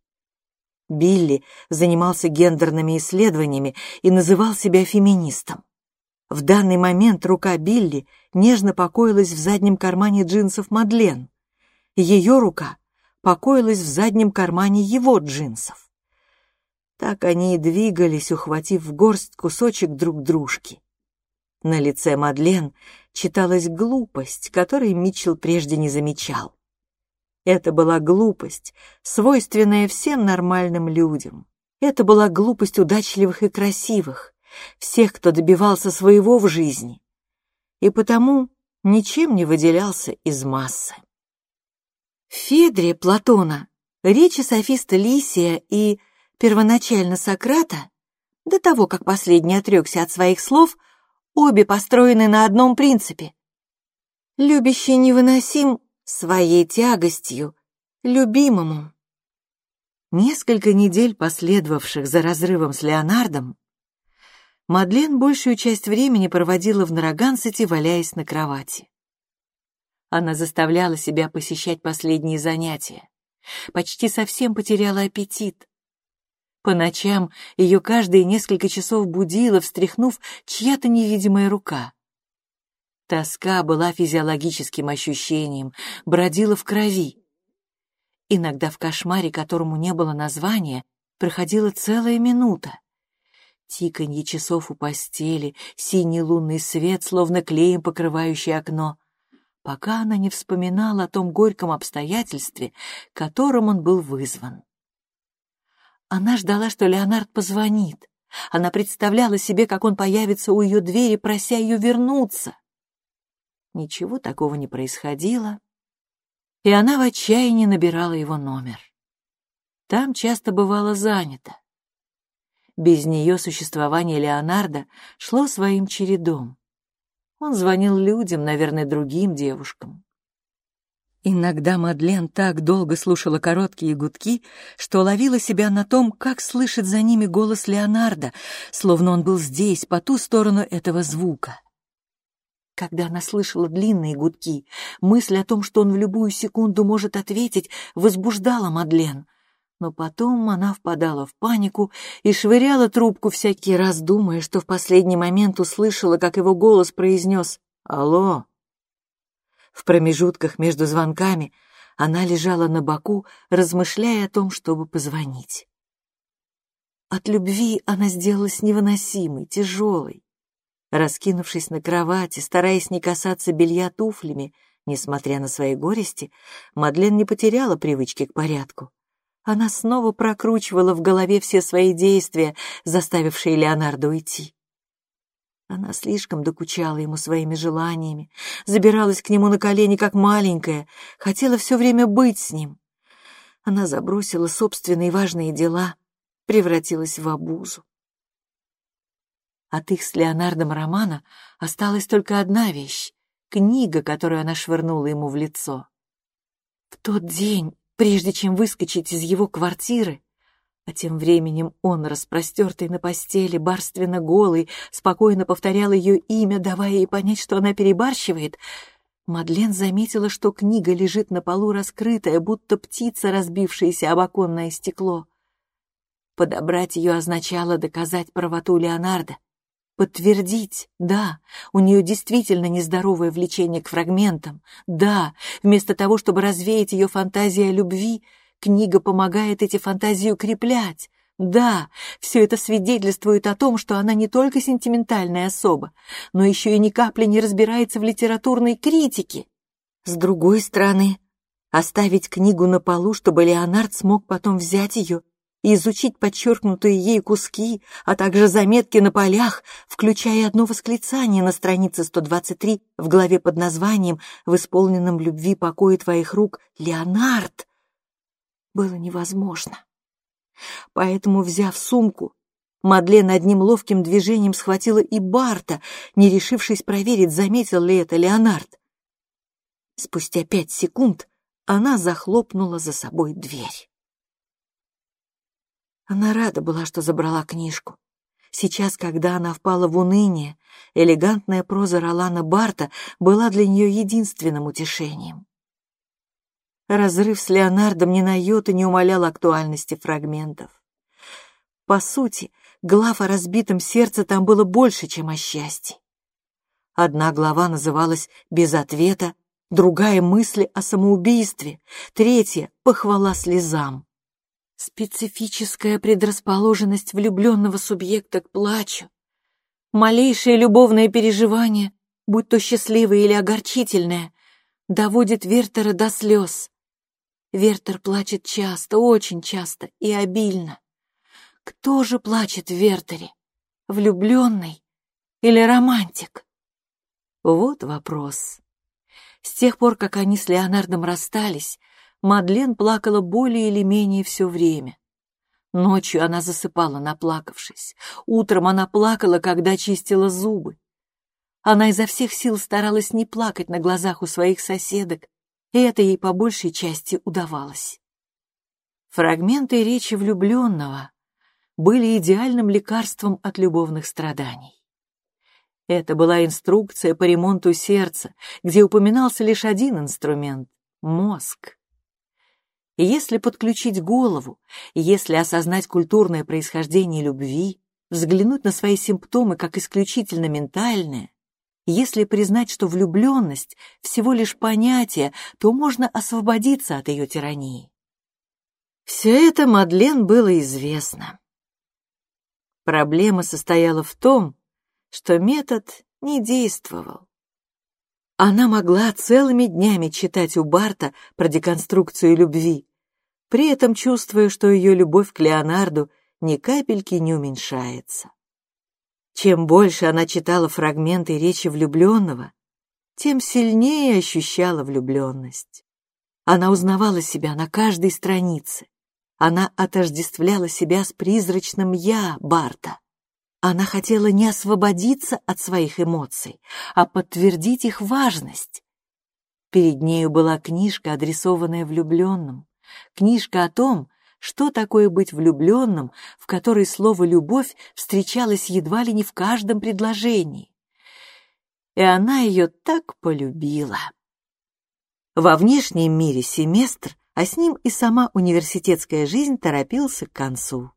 Speaker 1: Билли занимался гендерными исследованиями и называл себя феминистом. В данный момент рука Билли нежно покоилась в заднем кармане джинсов Мадлен. Ее рука покоилась в заднем кармане его джинсов. Так они и двигались, ухватив в горсть кусочек друг дружки. На лице Мадлен читалась глупость, которой Митчелл прежде не замечал. Это была глупость, свойственная всем нормальным людям. Это была глупость удачливых и красивых, всех, кто добивался своего в жизни. И потому ничем не выделялся из массы. В Федре Платона речи софиста Лисия и первоначально Сократа, до того, как последний отрекся от своих слов, Обе построены на одном принципе. Любящий невыносим своей тягостью, любимому. Несколько недель, последовавших за разрывом с Леонардом, Мадлен большую часть времени проводила в Нарагансете, валяясь на кровати. Она заставляла себя посещать последние занятия. Почти совсем потеряла аппетит. По ночам ее каждые несколько часов будила, встряхнув чья-то невидимая рука. Тоска была физиологическим ощущением, бродила в крови. Иногда в кошмаре, которому не было названия, проходила целая минута. Тиканье часов у постели, синий лунный свет, словно клеем покрывающий окно, пока она не вспоминала о том горьком обстоятельстве, которым он был вызван. Она ждала, что Леонард позвонит. Она представляла себе, как он появится у ее двери, прося ее вернуться. Ничего такого не происходило, и она в отчаянии набирала его номер. Там часто бывало занято. Без нее существование Леонарда шло своим чередом. Он звонил людям, наверное, другим девушкам. Иногда Мадлен так долго слушала короткие гудки, что ловила себя на том, как слышит за ними голос Леонардо, словно он был здесь, по ту сторону этого звука. Когда она слышала длинные гудки, мысль о том, что он в любую секунду может ответить, возбуждала Мадлен. Но потом она впадала в панику и швыряла трубку всякий раз, думая, что в последний момент услышала, как его голос произнес «Алло». В промежутках между звонками она лежала на боку, размышляя о том, чтобы позвонить. От любви она сделалась невыносимой, тяжелой. Раскинувшись на кровати, стараясь не касаться белья туфлями, несмотря на свои горести, Мадлен не потеряла привычки к порядку. Она снова прокручивала в голове все свои действия, заставившие Леонардо уйти. Она слишком докучала ему своими желаниями, забиралась к нему на колени, как маленькая, хотела все время быть с ним. Она забросила собственные важные дела, превратилась в обузу. От их с Леонардом романа осталась только одна вещь — книга, которую она швырнула ему в лицо. В тот день, прежде чем выскочить из его квартиры, а тем временем он, распростертый на постели, барственно голый, спокойно повторял ее имя, давая ей понять, что она перебарщивает, Мадлен заметила, что книга лежит на полу раскрытая, будто птица, разбившаяся об оконное стекло. Подобрать ее означало доказать правоту Леонардо. Подтвердить, да, у нее действительно нездоровое влечение к фрагментам. Да, вместо того, чтобы развеять ее фантазия о любви, книга помогает эти фантазии укреплять. Да, все это свидетельствует о том, что она не только сентиментальная особа, но еще и ни капли не разбирается в литературной критике. С другой стороны, оставить книгу на полу, чтобы Леонард смог потом взять ее и изучить подчеркнутые ей куски, а также заметки на полях, включая одно восклицание на странице 123 в главе под названием «В исполненном любви покое твоих рук Леонард», было невозможно. Поэтому, взяв сумку, Мадлен одним ловким движением схватила и Барта, не решившись проверить, заметил ли это Леонард. Спустя пять секунд она захлопнула за собой дверь. Она рада была, что забрала книжку. Сейчас, когда она впала в уныние, элегантная проза Ролана Барта была для нее единственным утешением. Разрыв с Леонардом ни на йоту не умалял актуальности фрагментов. По сути, глав о разбитом сердце там было больше, чем о счастье. Одна глава называлась «Без ответа», другая — «Мысли о самоубийстве», третья — «Похвала слезам». Специфическая предрасположенность влюбленного субъекта к плачу, малейшее любовное переживание, будь то счастливое или огорчительное, доводит Вертера до слез. Вертер плачет часто, очень часто и обильно. Кто же плачет в Вертере? Влюбленный или романтик? Вот вопрос. С тех пор, как они с Леонардом расстались, Мадлен плакала более или менее все время. Ночью она засыпала, наплакавшись. Утром она плакала, когда чистила зубы. Она изо всех сил старалась не плакать на глазах у своих соседок, и это ей по большей части удавалось. Фрагменты речи влюбленного были идеальным лекарством от любовных страданий. Это была инструкция по ремонту сердца, где упоминался лишь один инструмент — мозг. Если подключить голову, если осознать культурное происхождение любви, взглянуть на свои симптомы как исключительно ментальные, если признать, что влюбленность — всего лишь понятие, то можно освободиться от ее тирании. Все это Мадлен было известно. Проблема состояла в том, что метод не действовал. Она могла целыми днями читать у Барта про деконструкцию любви, при этом чувствуя, что ее любовь к Леонарду ни капельки не уменьшается. Чем больше она читала фрагменты речи влюбленного, тем сильнее ощущала влюбленность. Она узнавала себя на каждой странице. Она отождествляла себя с призрачным «я» Барта. Она хотела не освободиться от своих эмоций, а подтвердить их важность. Перед нею была книжка, адресованная влюбленным. Книжка о том, что такое быть влюбленным, в которой слово «любовь» встречалось едва ли не в каждом предложении. И она ее так полюбила. Во внешнем мире семестр, а с ним и сама университетская жизнь торопился к концу.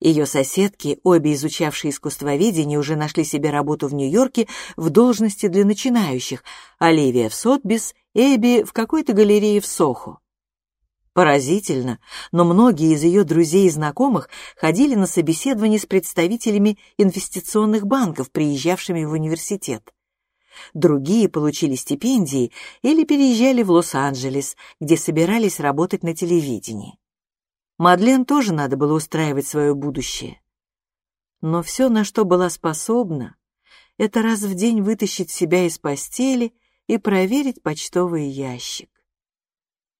Speaker 1: Ее соседки, обе изучавшие искусствоведение, уже нашли себе работу в Нью-Йорке в должности для начинающих, Оливия в Сотбис, Эбби в какой-то галерее в Сохо. Поразительно, но многие из ее друзей и знакомых ходили на собеседование с представителями инвестиционных банков, приезжавшими в университет. Другие получили стипендии или переезжали в Лос-Анджелес, где собирались работать на телевидении. Мадлен тоже надо было устраивать свое будущее. Но все, на что была способна, это раз в день вытащить себя из постели и проверить почтовый ящик.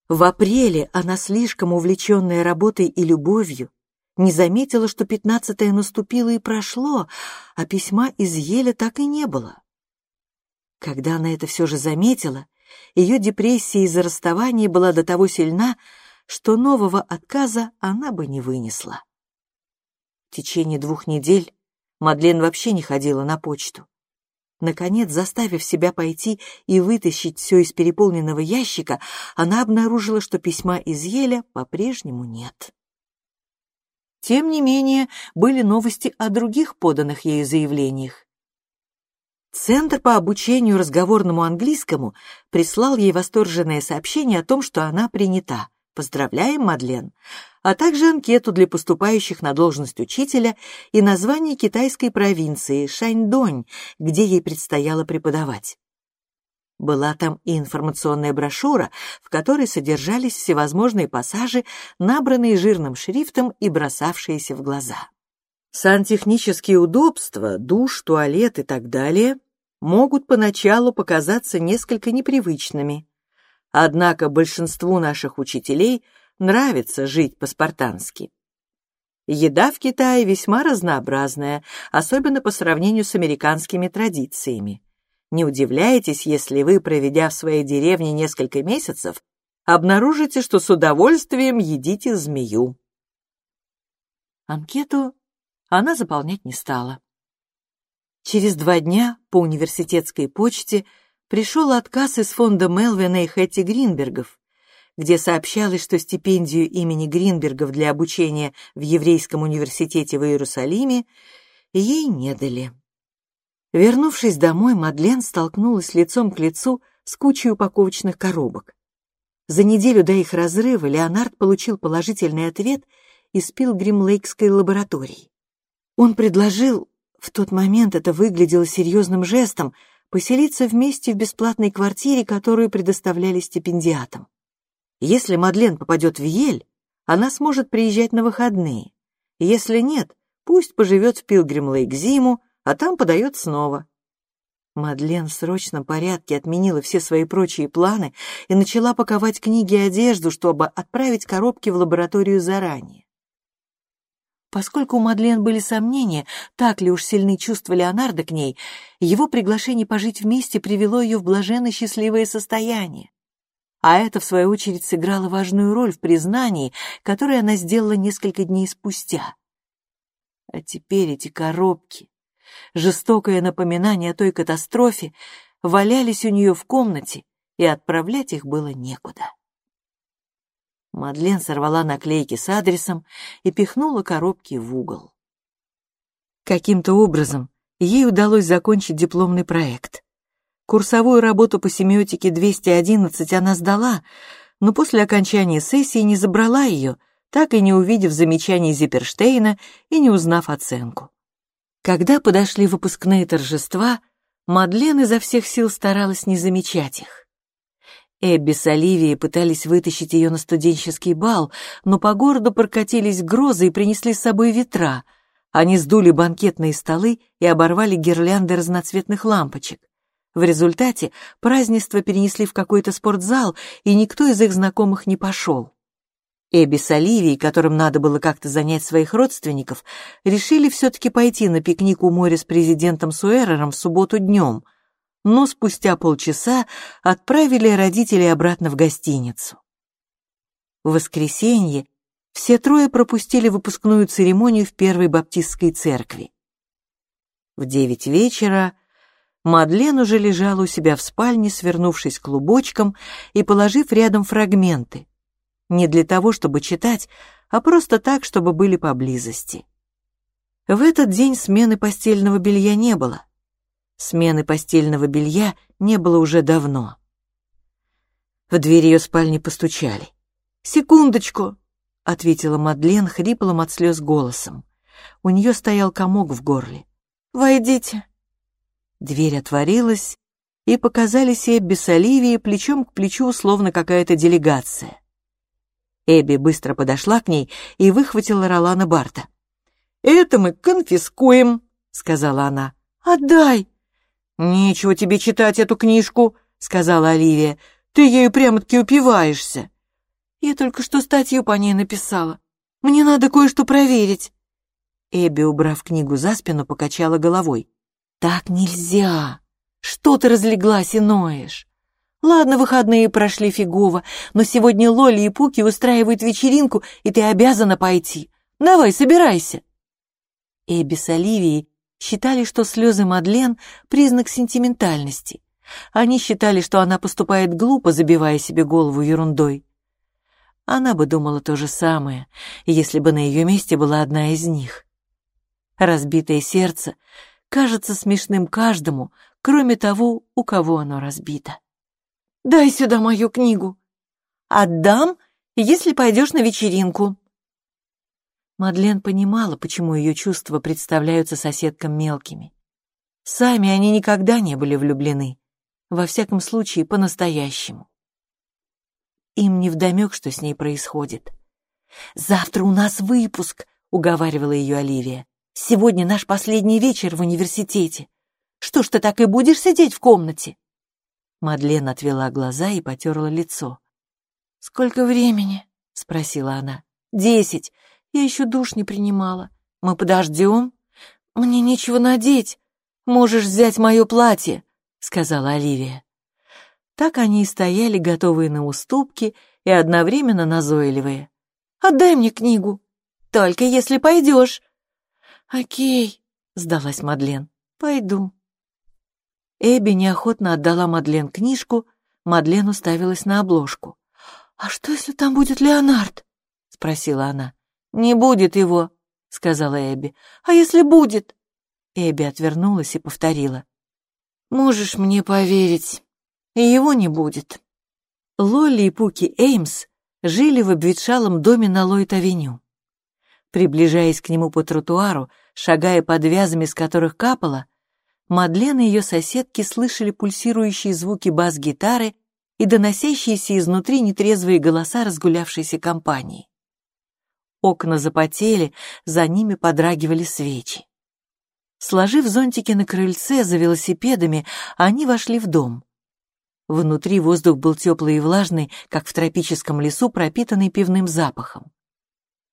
Speaker 1: В апреле она, слишком увлеченная работой и любовью, не заметила, что пятнадцатое наступило и прошло, а письма из Еля так и не было. Когда она это все же заметила, ее депрессия из-за расставания была до того сильна, что нового отказа она бы не вынесла. В течение двух недель Мадлен вообще не ходила на почту. Наконец, заставив себя пойти и вытащить все из переполненного ящика, она обнаружила, что письма из Еля по-прежнему нет. Тем не менее, были новости о других поданных ею заявлениях. Центр по обучению разговорному английскому прислал ей восторженное сообщение о том, что она принята. Поздравляем, Мадлен, а также анкету для поступающих на должность учителя и название китайской провинции Шаньдонь, где ей предстояло преподавать. Была там и информационная брошюра, в которой содержались всевозможные пассажи, набранные жирным шрифтом и бросавшиеся в глаза. Сантехнические удобства, душ, туалет и так далее могут поначалу показаться несколько непривычными, Однако большинству наших учителей нравится жить по-спартански. Еда в Китае весьма разнообразная, особенно по сравнению с американскими традициями. Не удивляйтесь, если вы, проведя в своей деревне несколько месяцев, обнаружите, что с удовольствием едите змею. Анкету она заполнять не стала. Через два дня по университетской почте пришел отказ из фонда Мелвина и Хэтти Гринбергов, где сообщалось, что стипендию имени Гринбергов для обучения в Еврейском университете в Иерусалиме ей не дали. Вернувшись домой, Мадлен столкнулась лицом к лицу с кучей упаковочных коробок. За неделю до их разрыва Леонард получил положительный ответ из Пилгрим-Лейкской лаборатории. Он предложил, в тот момент это выглядело серьезным жестом, поселиться вместе в бесплатной квартире, которую предоставляли стипендиатам. Если Мадлен попадет в Ель, она сможет приезжать на выходные. Если нет, пусть поживет в Пилгрим-Лейк зиму, а там подает снова. Мадлен в срочном порядке отменила все свои прочие планы и начала паковать книги и одежду, чтобы отправить коробки в лабораторию заранее. Поскольку у Мадлен были сомнения, так ли уж сильны чувства Леонардо к ней, его приглашение пожить вместе привело ее в блаженно счастливое состояние. А это, в свою очередь, сыграло важную роль в признании, которое она сделала несколько дней спустя. А теперь эти коробки, жестокое напоминание о той катастрофе, валялись у нее в комнате, и отправлять их было некуда. Мадлен сорвала наклейки с адресом и пихнула коробки в угол. Каким-то образом ей удалось закончить дипломный проект. Курсовую работу по семиотике 211 она сдала, но после окончания сессии не забрала ее, так и не увидев замечаний Зипперштейна и не узнав оценку. Когда подошли выпускные торжества, Мадлен изо всех сил старалась не замечать их. Эбби с Оливией пытались вытащить ее на студенческий бал, но по городу прокатились грозы и принесли с собой ветра. Они сдули банкетные столы и оборвали гирлянды разноцветных лампочек. В результате празднество перенесли в какой-то спортзал, и никто из их знакомых не пошел. Эбби с Оливией, которым надо было как-то занять своих родственников, решили все-таки пойти на пикник у моря с президентом Суэрером в субботу днем — но спустя полчаса отправили родителей обратно в гостиницу. В воскресенье все трое пропустили выпускную церемонию в Первой Баптистской церкви. В девять вечера Мадлен уже лежала у себя в спальне, свернувшись клубочком и положив рядом фрагменты. Не для того, чтобы читать, а просто так, чтобы были поблизости. В этот день смены постельного белья не было. Смены постельного белья не было уже давно. В дверь ее спальни постучали. «Секундочку», — ответила Мадлен хриплым от слез голосом. У нее стоял комок в горле. «Войдите». Дверь отворилась, и показались Эбби с Оливией плечом к плечу, словно какая-то делегация. Эбби быстро подошла к ней и выхватила Ролана Барта. «Это мы конфискуем», — сказала она. «Отдай!» «Нечего тебе читать эту книжку», — сказала Оливия. «Ты ею прямо-таки упиваешься». «Я только что статью по ней написала. Мне надо кое-что проверить». Эбби, убрав книгу за спину, покачала головой. «Так нельзя! Что ты разлеглась и ноешь? Ладно, выходные прошли фигово, но сегодня Лоли и Пуки устраивают вечеринку, и ты обязана пойти. Давай, собирайся!» Эбби с Оливией считали, что слезы Мадлен — признак сентиментальности. Они считали, что она поступает глупо, забивая себе голову ерундой. Она бы думала то же самое, если бы на ее месте была одна из них. Разбитое сердце кажется смешным каждому, кроме того, у кого оно разбито. «Дай сюда мою книгу». «Отдам, если пойдешь на вечеринку», Мадлен понимала, почему ее чувства представляются соседкам мелкими. Сами они никогда не были влюблены, во всяком случае, по-настоящему. Им невдомек, что с ней происходит. «Завтра у нас выпуск», — уговаривала ее Оливия. «Сегодня наш последний вечер в университете. Что ж ты так и будешь сидеть в комнате?» Мадлен отвела глаза и потерла лицо. «Сколько времени?» — спросила она. «Десять. Я еще душ не принимала. Мы подождем? Мне нечего надеть. Можешь взять мое платье, сказала Оливия. Так они и стояли, готовые на уступки и одновременно назойливые. «Отдай мне книгу. Только если пойдешь». «Окей», — сдалась Мадлен. «Пойду». Эбби неохотно отдала Мадлен книжку, Мадлен уставилась на обложку. «А что, если там будет Леонард?» — спросила она. «Не будет его», — сказала Эбби. «А если будет?» Эбби отвернулась и повторила. «Можешь мне поверить, и его не будет». Лолли и Пуки Эймс жили в обветшалом доме на Ллойд-авеню. Приближаясь к нему по тротуару, шагая под вязами, с которых капало, Мадлен и ее соседки слышали пульсирующие звуки бас-гитары и доносящиеся изнутри нетрезвые голоса разгулявшейся компании. Окна запотели, за ними подрагивали свечи. Сложив зонтики на крыльце за велосипедами, они вошли в дом. Внутри воздух был теплый и влажный, как в тропическом лесу, пропитанный пивным запахом.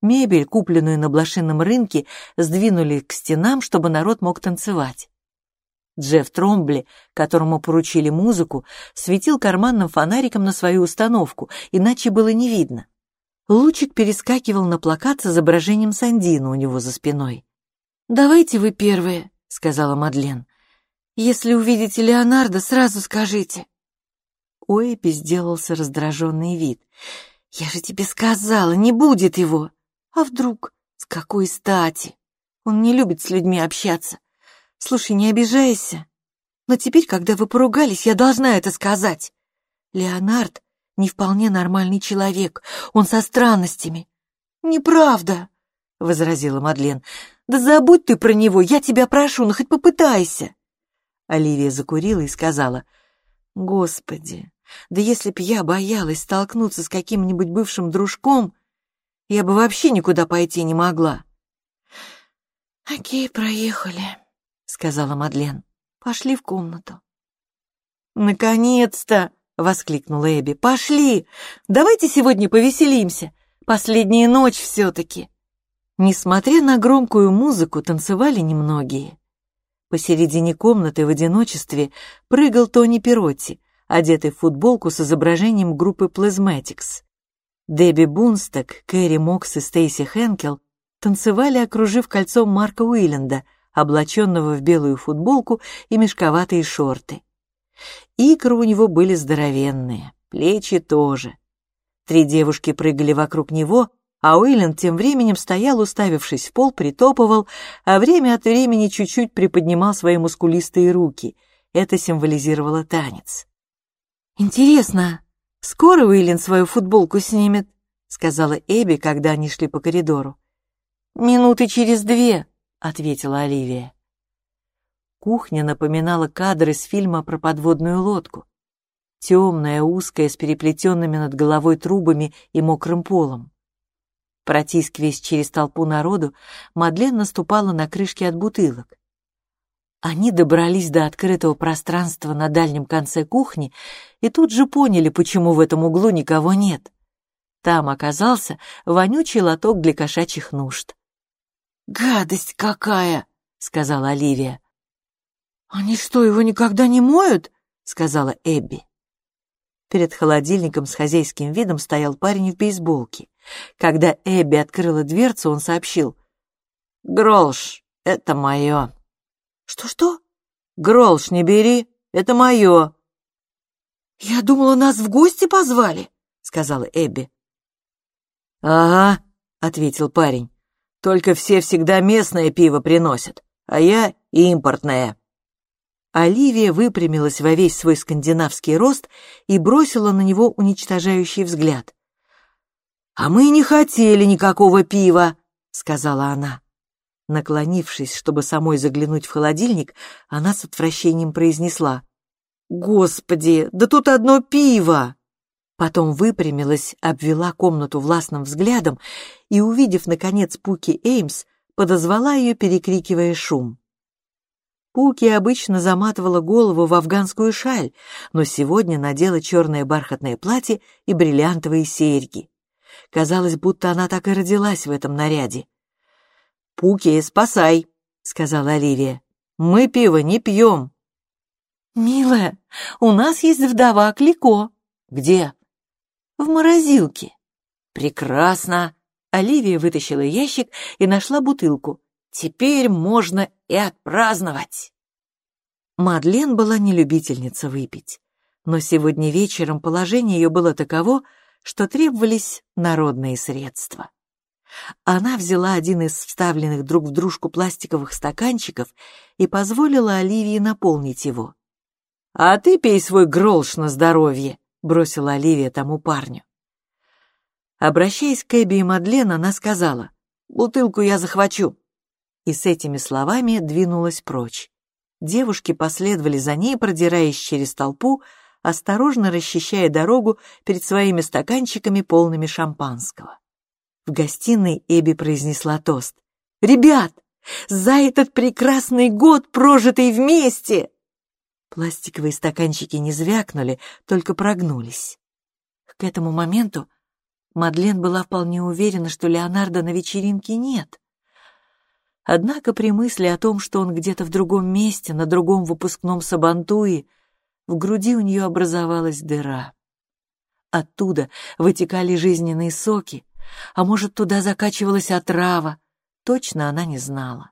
Speaker 1: Мебель, купленную на блошином рынке, сдвинули к стенам, чтобы народ мог танцевать. Джефф Тромбли, которому поручили музыку, светил карманным фонариком на свою установку, иначе было не видно. Лучик перескакивал на плакат с изображением Сандина у него за спиной. «Давайте вы первые», — сказала Мадлен. «Если увидите Леонардо, сразу скажите». У Эпи сделался раздраженный вид. «Я же тебе сказала, не будет его!» «А вдруг? С какой стати? Он не любит с людьми общаться. Слушай, не обижайся. Но теперь, когда вы поругались, я должна это сказать. Леонард не вполне нормальный человек, он со странностями». «Неправда», — возразила Мадлен. «Да забудь ты про него, я тебя прошу, ну хоть попытайся». Оливия закурила и сказала, «Господи, да если б я боялась столкнуться с каким-нибудь бывшим дружком, я бы вообще никуда пойти не могла». «Окей, проехали», — сказала Мадлен. «Пошли в комнату». «Наконец-то!» — воскликнула Эбби. «Пошли! Давайте сегодня повеселимся! Последняя ночь все-таки!» Несмотря на громкую музыку, танцевали немногие. Посередине комнаты в одиночестве прыгал Тони Перотти, одетый в футболку с изображением группы Plasmatics. Дебби Бунсток, Кэрри Мокс и Стейси Хенкел танцевали, окружив кольцом Марка Уилленда, облаченного в белую футболку и мешковатые шорты. Икры у него были здоровенные, плечи тоже. Три девушки прыгали вокруг него, а Уиллен тем временем стоял, уставившись в пол, притопывал, а время от времени чуть-чуть приподнимал свои мускулистые руки. Это символизировало танец. «Интересно, скоро Уиллен свою футболку снимет?» — сказала Эбби, когда они шли по коридору. «Минуты через две», — ответила Оливия. Кухня напоминала кадры из фильма про подводную лодку. Темная, узкая, с переплетенными над головой трубами и мокрым полом. Протискиваясь через толпу народу, Мадлен наступала на крышки от бутылок. Они добрались до открытого пространства на дальнем конце кухни и тут же поняли, почему в этом углу никого нет. Там оказался вонючий лоток для кошачьих нужд. «Гадость какая!» — сказала Оливия. «Они что, его никогда не моют?» — сказала Эбби. Перед холодильником с хозяйским видом стоял парень в бейсболке. Когда Эбби открыла дверцу, он сообщил. «Гролш, это мое». «Что-что?» «Гролш не бери, это мое». «Я думала, нас в гости позвали», — сказала Эбби. «Ага», — ответил парень. «Только все всегда местное пиво приносят, а я импортное». Оливия выпрямилась во весь свой скандинавский рост и бросила на него уничтожающий взгляд. «А мы не хотели никакого пива», — сказала она. Наклонившись, чтобы самой заглянуть в холодильник, она с отвращением произнесла. «Господи, да тут одно пиво!» Потом выпрямилась, обвела комнату властным взглядом и, увидев, наконец, Пуки Эймс, подозвала ее, перекрикивая шум. Пуки обычно заматывала голову в афганскую шаль, но сегодня надела черное бархатное платье и бриллиантовые серьги. Казалось, будто она так и родилась в этом наряде. «Пуки, спасай!» — сказала Оливия. «Мы пиво не пьем!» «Милая, у нас есть вдова Клико». «Где?» «В морозилке». «Прекрасно!» Оливия вытащила ящик и нашла бутылку. «Теперь можно и отпраздновать!» Мадлен была не любительница выпить, но сегодня вечером положение ее было таково, что требовались народные средства. Она взяла один из вставленных друг в дружку пластиковых стаканчиков и позволила Оливии наполнить его. «А ты пей свой гролш на здоровье», — бросила Оливия тому парню. Обращаясь к Эбби и Мадлен, она сказала, «Бутылку я захвачу». И с этими словами двинулась прочь. Девушки последовали за ней, продираясь через толпу, осторожно расчищая дорогу перед своими стаканчиками, полными шампанского. В гостиной Эбби произнесла тост. «Ребят, за этот прекрасный год, прожитый вместе!» Пластиковые стаканчики не звякнули, только прогнулись. К этому моменту Мадлен была вполне уверена, что Леонардо на вечеринке нет. Однако при мысли о том, что он где-то в другом месте, на другом выпускном Сабантуе, в груди у нее образовалась дыра. Оттуда вытекали жизненные соки, а может, туда закачивалась отрава, точно она не знала.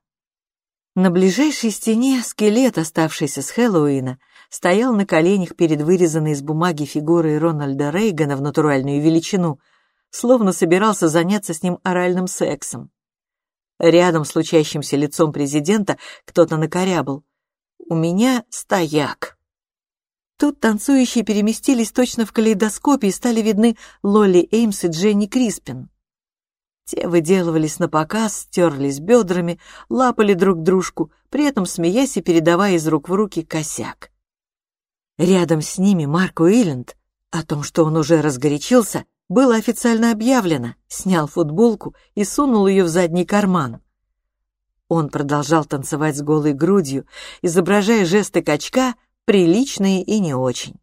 Speaker 1: На ближайшей стене скелет, оставшийся с Хэллоуина, стоял на коленях перед вырезанной из бумаги фигурой Рональда Рейгана в натуральную величину, словно собирался заняться с ним оральным сексом. Рядом с лучащимся лицом президента кто-то накорябал. «У меня стояк». Тут танцующие переместились точно в калейдоскопе и стали видны Лолли Эймс и Дженни Криспин. Те выделывались на показ, стерлись бедрами, лапали друг дружку, при этом смеясь и передавая из рук в руки косяк. Рядом с ними Марк Уилленд, о том, что он уже разгорячился, было официально объявлено, снял футболку и сунул ее в задний карман. Он продолжал танцевать с голой грудью, изображая жесты качка, приличные и не очень.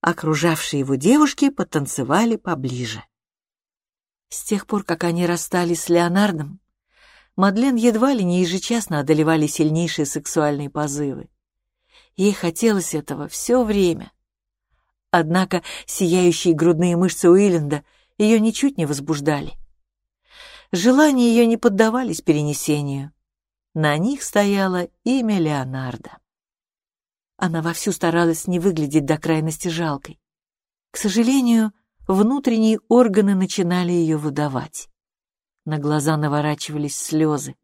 Speaker 1: Окружавшие его девушки потанцевали поближе. С тех пор, как они расстались с Леонардом, Мадлен едва ли не ежечасно одолевали сильнейшие сексуальные позывы. Ей хотелось этого все время. Однако сияющие грудные мышцы Уилленда ее ничуть не возбуждали. Желания ее не поддавались перенесению. На них стояло имя Леонардо. Она вовсю старалась не выглядеть до крайности жалкой. К сожалению, внутренние органы начинали ее выдавать. На глаза наворачивались слезы.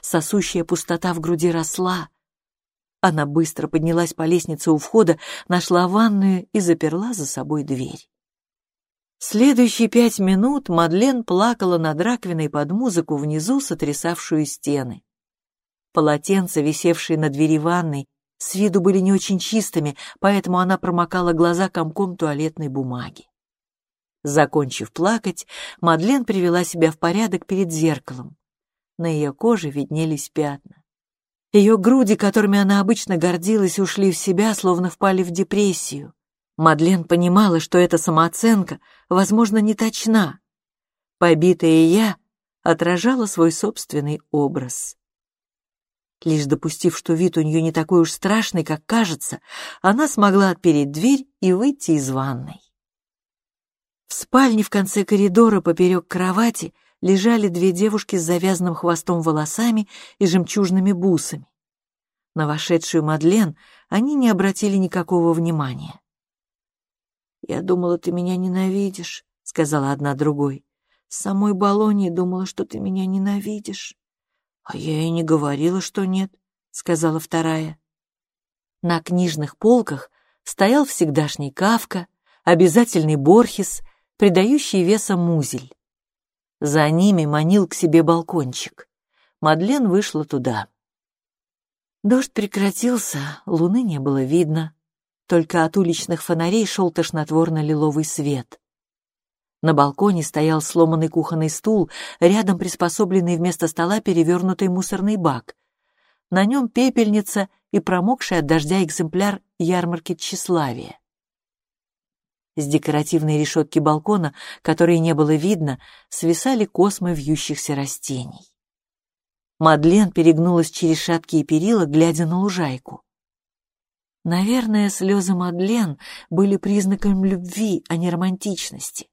Speaker 1: Сосущая пустота в груди росла. Она быстро поднялась по лестнице у входа, нашла ванную и заперла за собой дверь. Следующие пять минут Мадлен плакала над раковиной под музыку внизу, сотрясавшую стены. Полотенца, висевшие на двери ванной, с виду были не очень чистыми, поэтому она промокала глаза комком туалетной бумаги. Закончив плакать, Мадлен привела себя в порядок перед зеркалом. На ее коже виднелись пятна. Ее груди, которыми она обычно гордилась, ушли в себя, словно впали в депрессию. Мадлен понимала, что эта самооценка, возможно, не точна. Побитая я отражала свой собственный образ. Лишь допустив, что вид у нее не такой уж страшный, как кажется, она смогла отпереть дверь и выйти из ванной. В спальне в конце коридора поперек кровати лежали две девушки с завязанным хвостом волосами и жемчужными бусами. На вошедшую Мадлен они не обратили никакого внимания. «Я думала, ты меня ненавидишь», — сказала одна другой. «С самой Болонии думала, что ты меня ненавидишь». «А я и не говорила, что нет», — сказала вторая. На книжных полках стоял всегдашний Кавка, обязательный Борхес, придающий веса музель. За ними манил к себе балкончик. Мадлен вышла туда. Дождь прекратился, луны не было видно. Только от уличных фонарей шел тошнотворно-лиловый свет. На балконе стоял сломанный кухонный стул, рядом приспособленный вместо стола перевернутый мусорный бак. На нем пепельница и промокший от дождя экземпляр ярмарки тщеславия. С декоративной решетки балкона, которой не было видно, свисали космы вьющихся растений. Мадлен перегнулась через шаткие перила, глядя на лужайку. Наверное, слезы Мадлен были признаком любви, а не романтичности.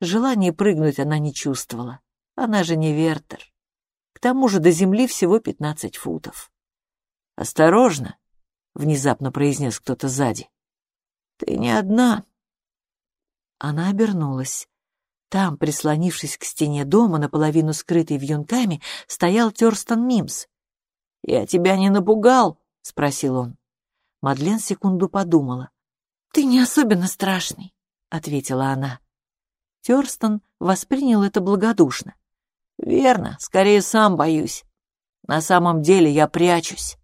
Speaker 1: Желание прыгнуть она не чувствовала. Она же не Вертер. К тому же до земли всего пятнадцать футов. «Осторожно!» — внезапно произнес кто-то сзади. «Ты не одна!» Она обернулась. Там, прислонившись к стене дома, наполовину скрытый вьюнками, стоял Терстон Мимс. «Я тебя не напугал?» — спросил он. Мадлен секунду подумала. «Ты не особенно страшный», — ответила она. Терстон воспринял это благодушно. «Верно, скорее сам боюсь. На самом деле я прячусь».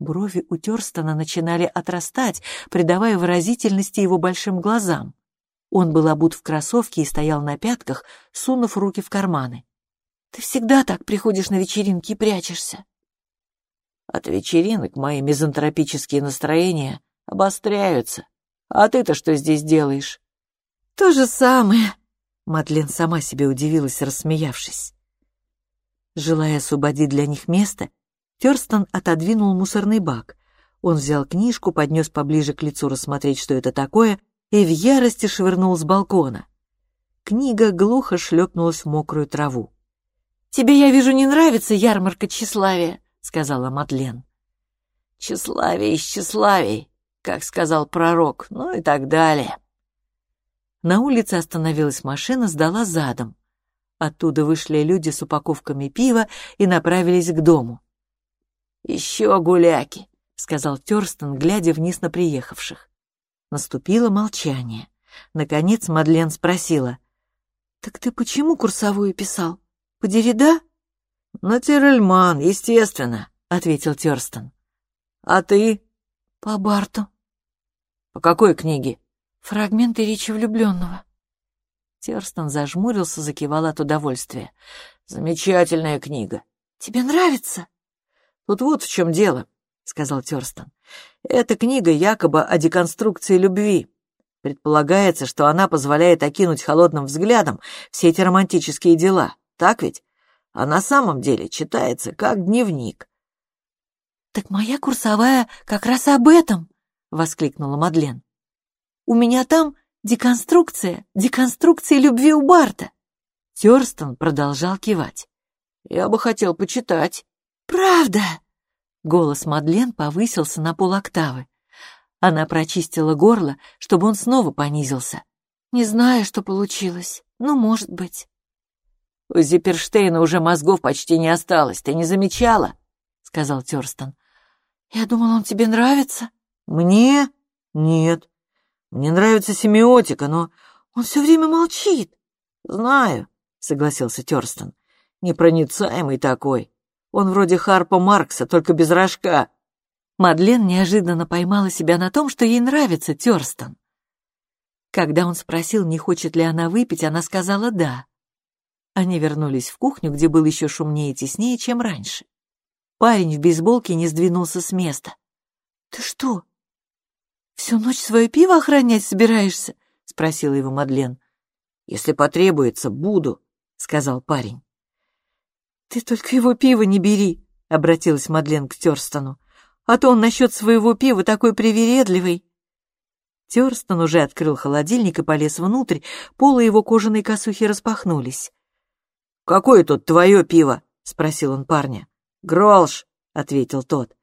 Speaker 1: Брови у Терстона начинали отрастать, придавая выразительности его большим глазам. Он был обут в кроссовки и стоял на пятках, сунув руки в карманы. «Ты всегда так приходишь на вечеринки и прячешься», от вечеринок мои мизантропические настроения обостряются. А ты-то что здесь делаешь? То же самое. Мадлен сама себе удивилась, рассмеявшись. Желая освободить для них место, Терстон отодвинул мусорный бак. Он взял книжку, поднес поближе к лицу рассмотреть, что это такое, и в ярости швырнул с балкона. Книга глухо шлепнулась в мокрую траву. «Тебе, я вижу, не нравится ярмарка тщеславия», сказала Мадлен. Тщеславие из тщеславий, как сказал пророк, ну и так далее. На улице остановилась машина, сдала задом. Оттуда вышли люди с упаковками пива и направились к дому. «Еще гуляки», — сказал Терстон, глядя вниз на приехавших. Наступило молчание. Наконец Мадлен спросила. «Так ты почему курсовую писал? По Деррида?» «На Тирельман, естественно», — ответил Терстон. «А ты?» «По Барту». «По какой книге?» «Фрагменты речи влюбленного». Терстон зажмурился, закивал от удовольствия. «Замечательная книга». «Тебе нравится?» «Тут вот в чем дело», — сказал Терстон. «Эта книга якобы о деконструкции любви. Предполагается, что она позволяет окинуть холодным взглядом все эти романтические дела. Так ведь? а на самом деле читается как дневник. «Так моя курсовая как раз об этом!» — воскликнула Мадлен. «У меня там деконструкция, деконструкция любви у Барта!» Терстон продолжал кивать. «Я бы хотел почитать». «Правда?» Голос Мадлен повысился на полоктавы. Она прочистила горло, чтобы он снова понизился. «Не знаю, что получилось. Ну, может быть». У Зипперштейна уже мозгов почти не осталось, ты не замечала?» — сказал Тёрстон. «Я думал, он тебе нравится». «Мне? Нет. Мне нравится семиотика, но Он все время молчит.
Speaker 2: Знаю, согласился Терстон. Непроницаемый такой. Он вроде Харпа Маркса, только без рожка.
Speaker 1: Мадлен неожиданно поймала себя на том, что ей нравится Терстон. Когда он спросил, не хочет ли она выпить, она сказала «да». Они вернулись в кухню, где было еще шумнее и теснее, чем раньше. Парень в бейсболке не сдвинулся с места. «Ты что, всю ночь свое пиво охранять собираешься?» — спросила его Мадлен.
Speaker 2: «Если потребуется, буду», — сказал парень.
Speaker 1: «Ты только его пиво не бери», — обратилась Мадлен к Терстону. «А то он насчет своего пива такой привередливый». Терстон уже открыл холодильник и полез внутрь, полы его кожаной косухи распахнулись.
Speaker 2: «Какое тут твое пиво?» — спросил он парня.
Speaker 1: «Гролш», — ответил тот.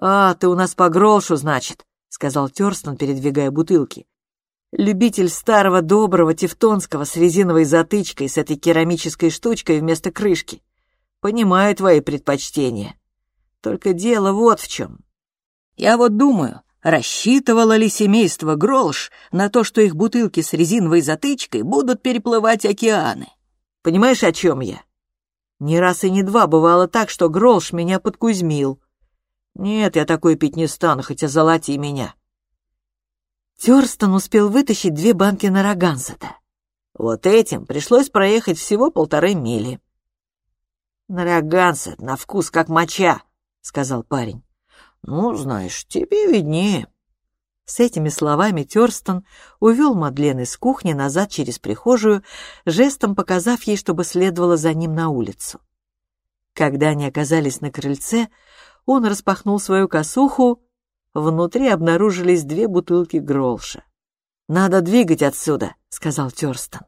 Speaker 2: «А, ты у нас по Гролшу, значит», — сказал Терстон, передвигая бутылки. «Любитель старого доброго тевтонского с резиновой затычкой с этой керамической штучкой вместо крышки. Понимаю твои предпочтения. Только дело вот в чем. Я вот думаю, рассчитывало ли семейство Гролш на то, что их бутылки с резиновой затычкой будут переплывать океаны? Понимаешь, о чем я? Не раз и не два бывало так, что Гролш меня подкузмил. Нет, я такой пить не стану, хотя золоти меня.
Speaker 1: Тёрстон успел вытащить две банки нарагансета.
Speaker 2: Вот этим пришлось проехать всего полторы мили. «Нарагансет на вкус как моча», — сказал парень. «Ну, знаешь, тебе виднее».
Speaker 1: С этими словами Тёрстон увел Мадлен из кухни назад через прихожую, жестом показав ей, чтобы следовала за ним на улицу. Когда они оказались на крыльце, он распахнул свою косуху, внутри обнаружились две бутылки Гролша.
Speaker 2: «Надо двигать отсюда», — сказал Тёрстон.